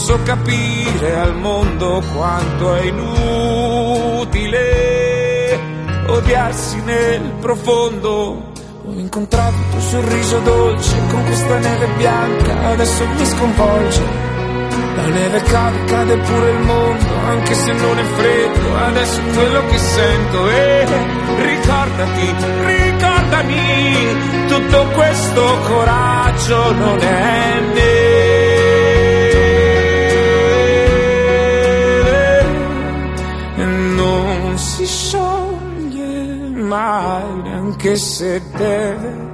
posso capire al mondo quanto è inutile odiarsi nel profondo. Ho incontrato il tuo sorriso dolce con questa neve bianca, adesso mi sconvolge. La neve cade, cade pure il mondo, anche se non è freddo, adesso è quello che sento. E ricordati, ricordami, tutto questo coraggio non è neve. Neanche se deve.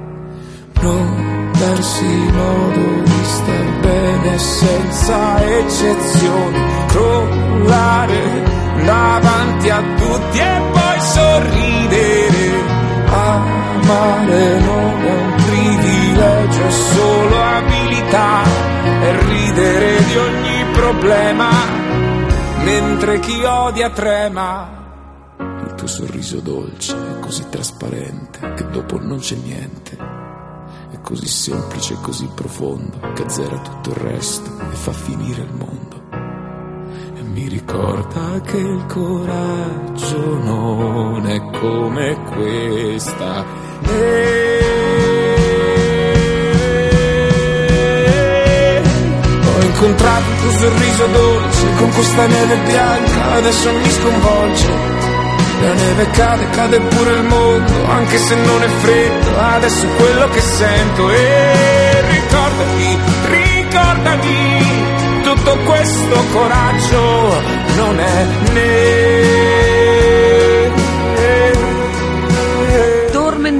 Non darsi modo di star bene senza eccezioni, crollare davanti a tutti e poi sorridere. Amare non è un privilegio, è solo abilità, e ridere di ogni problema, mentre chi odia trema. Tuo sorriso dolce è così trasparente che dopo non c'è niente è così semplice e così profondo che azzera tutto il resto e fa finire il mondo. E mi ricorda che il coraggio non è come questa. E ho incontrato il tuo sorriso dolce con questa neve bianca, adesso mi sconvolge. La neve cade, cade pure il mondo, anche se non è freddo, adesso quello che sento. E ricordati, ricordami, tutto questo coraggio non è neve.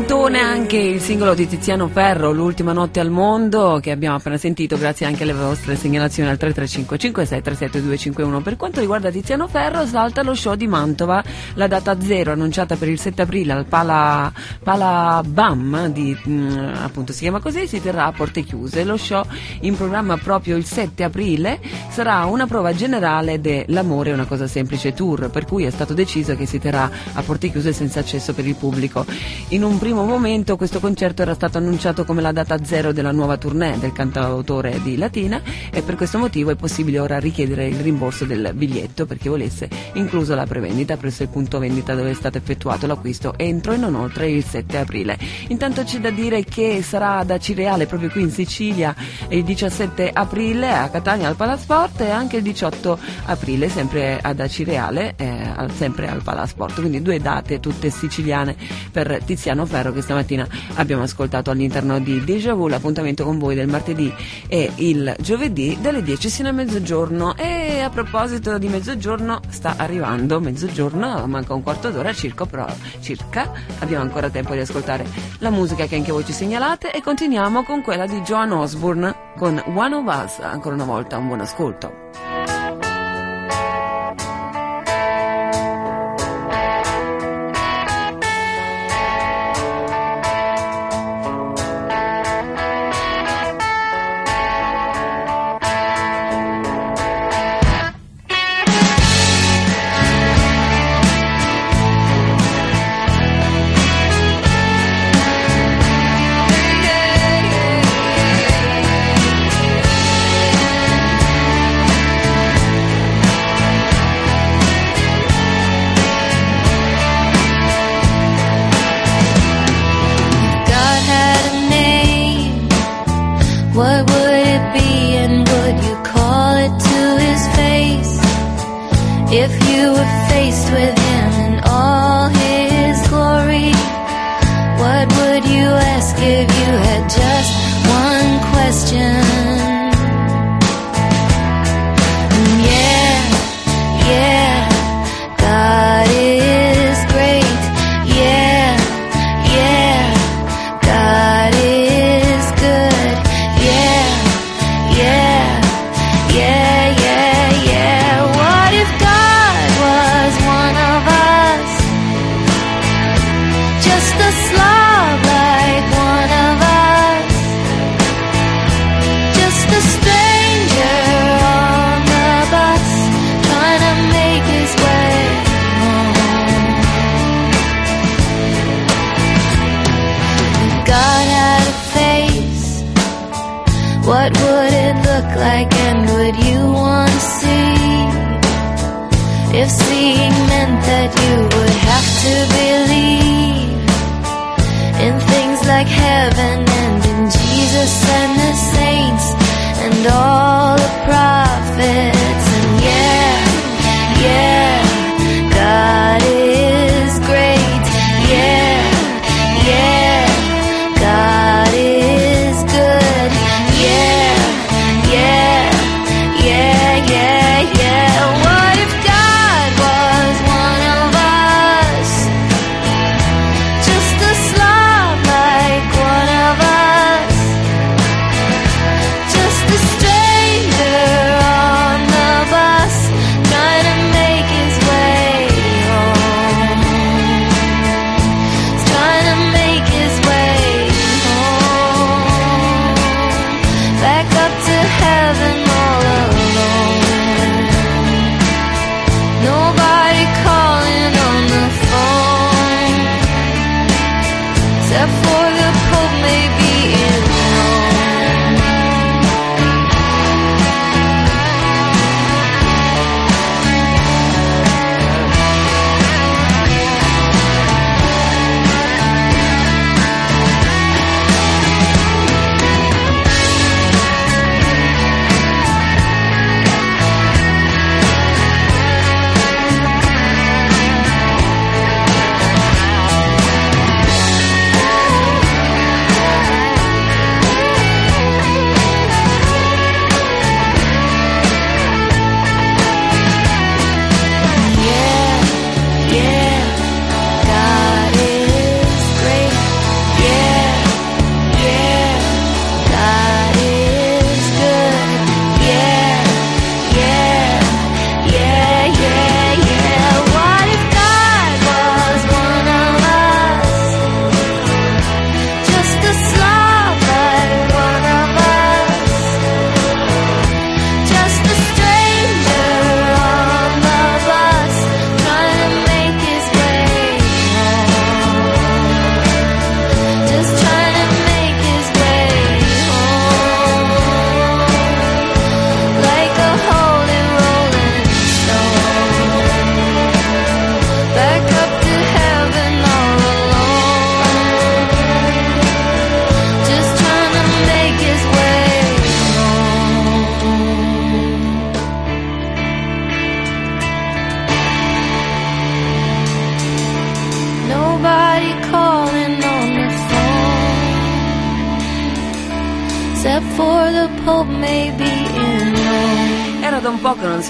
Tormentone anche il singolo di Tiziano Ferro, L'ultima notte al mondo, che abbiamo appena sentito grazie anche alle vostre segnalazioni al 335 56 Per quanto riguarda Tiziano Ferro, salta lo show di Mantova, la data zero annunciata per il 7 aprile al Pala, Pala Bam, di, mm, appunto si chiama così, si terrà a porte chiuse. Lo show in programma proprio il 7 aprile sarà una prova generale dell'amore è una cosa semplice tour, per cui è stato deciso che si terrà a porte chiuse senza accesso per il pubblico. In un primo momento questo concerto era stato annunciato come la data zero della nuova tournée del cantautore di Latina e per questo motivo è possibile ora richiedere il rimborso del biglietto per chi volesse, incluso la prevendita presso il punto vendita dove è stato effettuato l'acquisto entro e non oltre il 7 aprile. Intanto c'è da dire che sarà da Cireale proprio qui in Sicilia il 17 aprile a Catania al Palasport e anche il 18 aprile sempre ad Acireale, eh, sempre al Palasport, quindi due date tutte siciliane per Tiziano Ferro che stamattina abbiamo ascoltato all'interno di Deja Vu, l'appuntamento con voi del martedì e il giovedì dalle 10 sino a mezzogiorno. E a proposito di mezzogiorno sta arrivando mezzogiorno, manca un quarto d'ora circa, però circa. Abbiamo ancora tempo di ascoltare la musica che anche voi ci segnalate e continuiamo con quella di Joan Osborne con One of Us, ancora una volta un buon ascolto.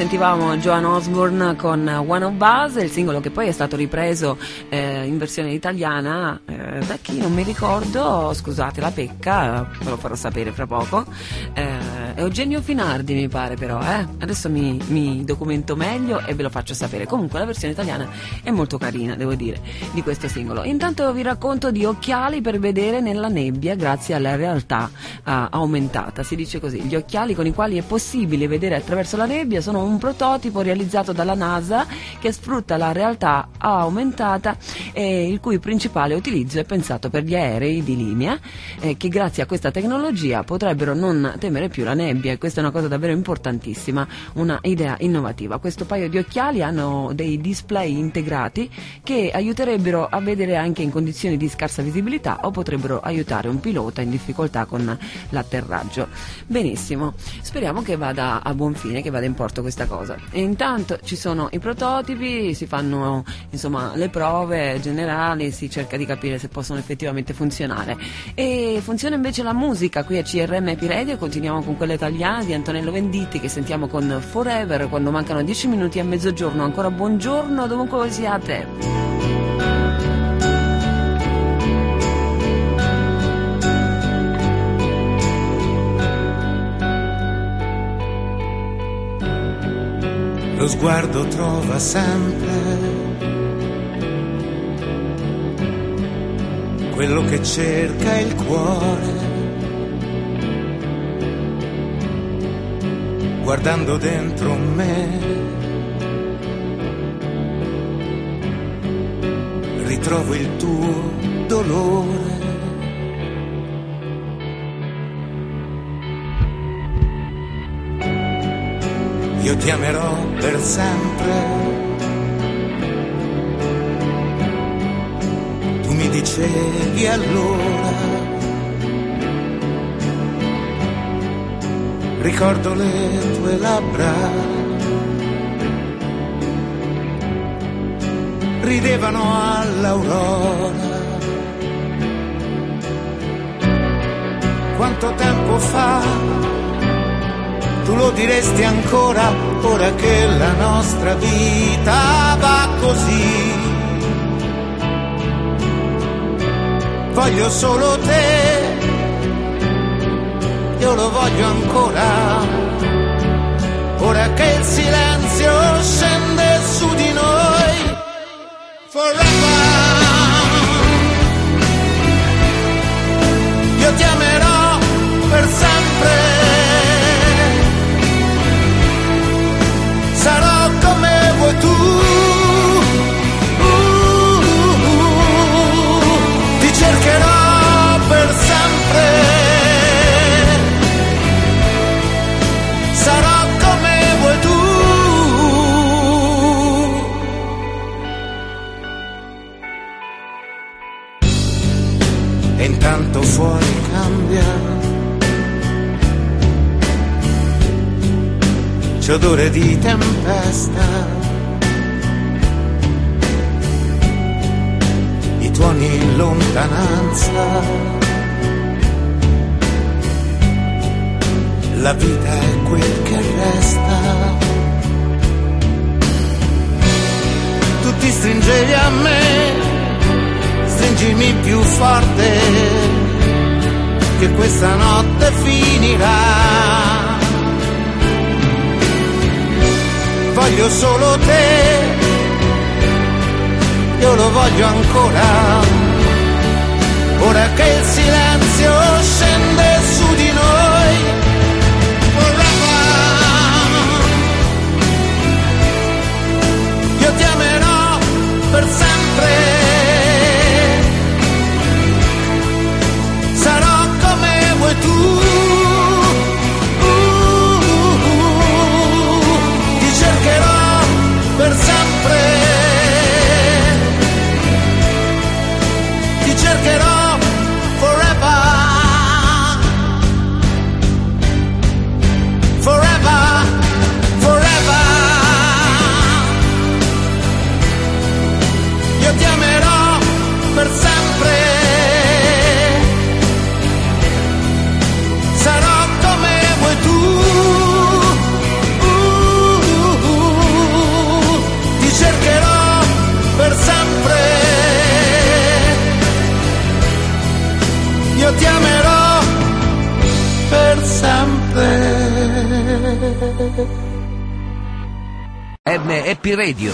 Sentivamo Joan Osborne con One of Us, il singolo che poi è stato ripreso eh, in versione italiana eh, da chi non mi ricordo, scusate la pecca, ve lo farò sapere fra poco. Eh, Eugenio Finardi mi pare però, eh? adesso mi, mi documento meglio e ve lo faccio sapere. Comunque la versione italiana è molto carina, devo dire, di questo singolo. Intanto vi racconto di occhiali per vedere nella nebbia grazie alla realtà eh, aumentata, si dice così. Gli occhiali con i quali è possibile vedere attraverso la nebbia sono un prototipo realizzato dalla NASA che sfrutta la realtà aumentata e il cui principale utilizzo è pensato per gli aerei di linea eh, che grazie a questa tecnologia potrebbero non temere più la nebbia e questa è una cosa davvero importantissima, una idea innovativa. Questo paio di occhiali hanno dei display integrati che aiuterebbero a vedere anche in condizioni di scarsa visibilità o potrebbero aiutare un pilota in difficoltà con l'atterraggio. Benissimo, speriamo che vada a buon fine, che vada in porto questa cosa. E intanto ci sono i prototipi, si fanno insomma le prove generali, si cerca di capire se possono effettivamente funzionare. E funziona invece la musica qui a CRM Epiredio, continuiamo con quella italiana di Antonello Venditti che sentiamo con Forever quando mancano 10 minuti a mezzogiorno. Ancora buongiorno dovunque voi siate. lo sguardo trova sempre quello che cerca il cuore. Guardando dentro me, ritrovo il tuo dolore. io ti amerò per sempre. Dicevi allora, ricordo le tue labbra, ridevano all'aurora. Quanto tempo fa? tu lo diresti ancora ora che la nostra vita va così. Voglio solo te, io lo voglio ancora, ora che il silenzio scende su di noi. Forever. C'è odore di tempesta. I tuoni in lontananza. La vita è quel che resta. Tu ti stringevi a me, stringimi più forte, che questa notte finirà. Voglio solo te, io lo voglio ancora, ora che il silenzio scende su di noi. Forever. Io ti amerò per sempre. Happy Radio.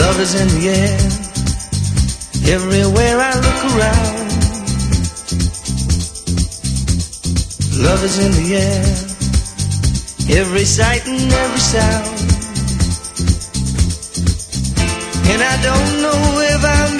Love is in the air, everywhere I look around. Love is in the air, every sight and every sound. And I don't know if I'm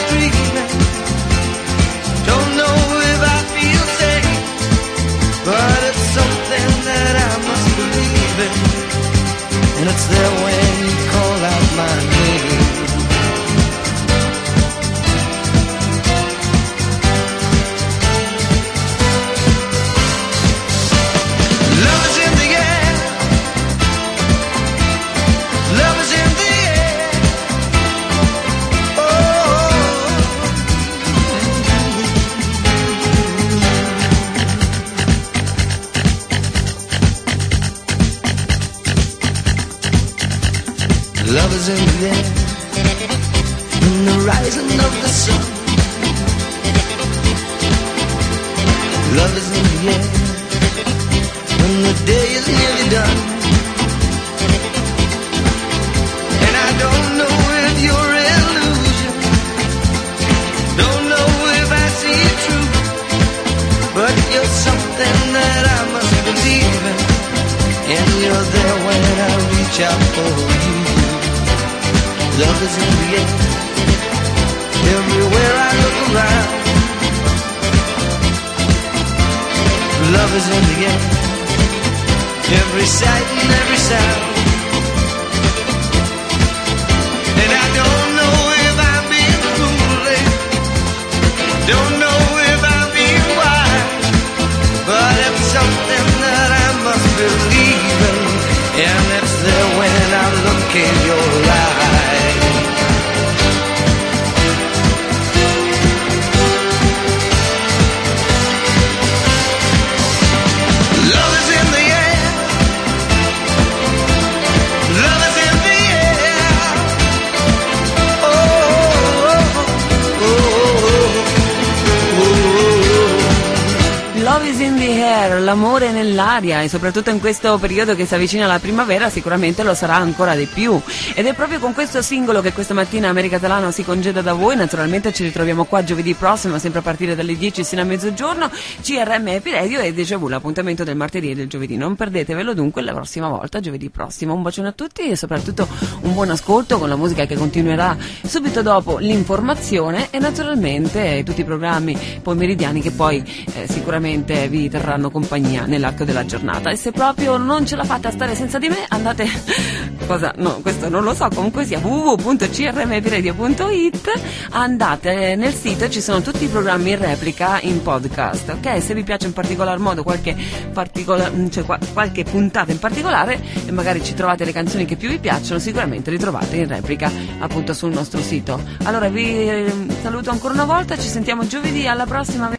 something that I must believe in. And it's there when you call out my name. Soprattutto in questo periodo che si avvicina alla primavera sicuramente lo sarà ancora di più. Ed è proprio con questo singolo che questa mattina America Catalano si congeda da voi, naturalmente ci ritroviamo qua giovedì prossimo, sempre a partire dalle 10 sino a mezzogiorno, CRM Happy Radio e Deja Vu, l'appuntamento del martedì e del giovedì. Non perdetevelo dunque la prossima volta, giovedì prossimo. Un bacione a tutti e soprattutto un buon ascolto con la musica che continuerà subito dopo l'informazione e naturalmente tutti i programmi pomeridiani che poi eh, sicuramente vi terranno compagnia nell'arco della giornata. E se proprio non ce la fate a stare senza di me, andate. Cosa? No, questo non lo so. Comunque sia www.crmpradio.it. Andate nel sito e ci sono tutti i programmi in replica in podcast. Ok? Se vi piace in particolar modo qualche, particola- cioè, qua- qualche puntata in particolare e magari ci trovate le canzoni che più vi piacciono, sicuramente li trovate in replica appunto sul nostro sito. Allora vi eh, saluto ancora una volta, ci sentiamo giovedì alla prossima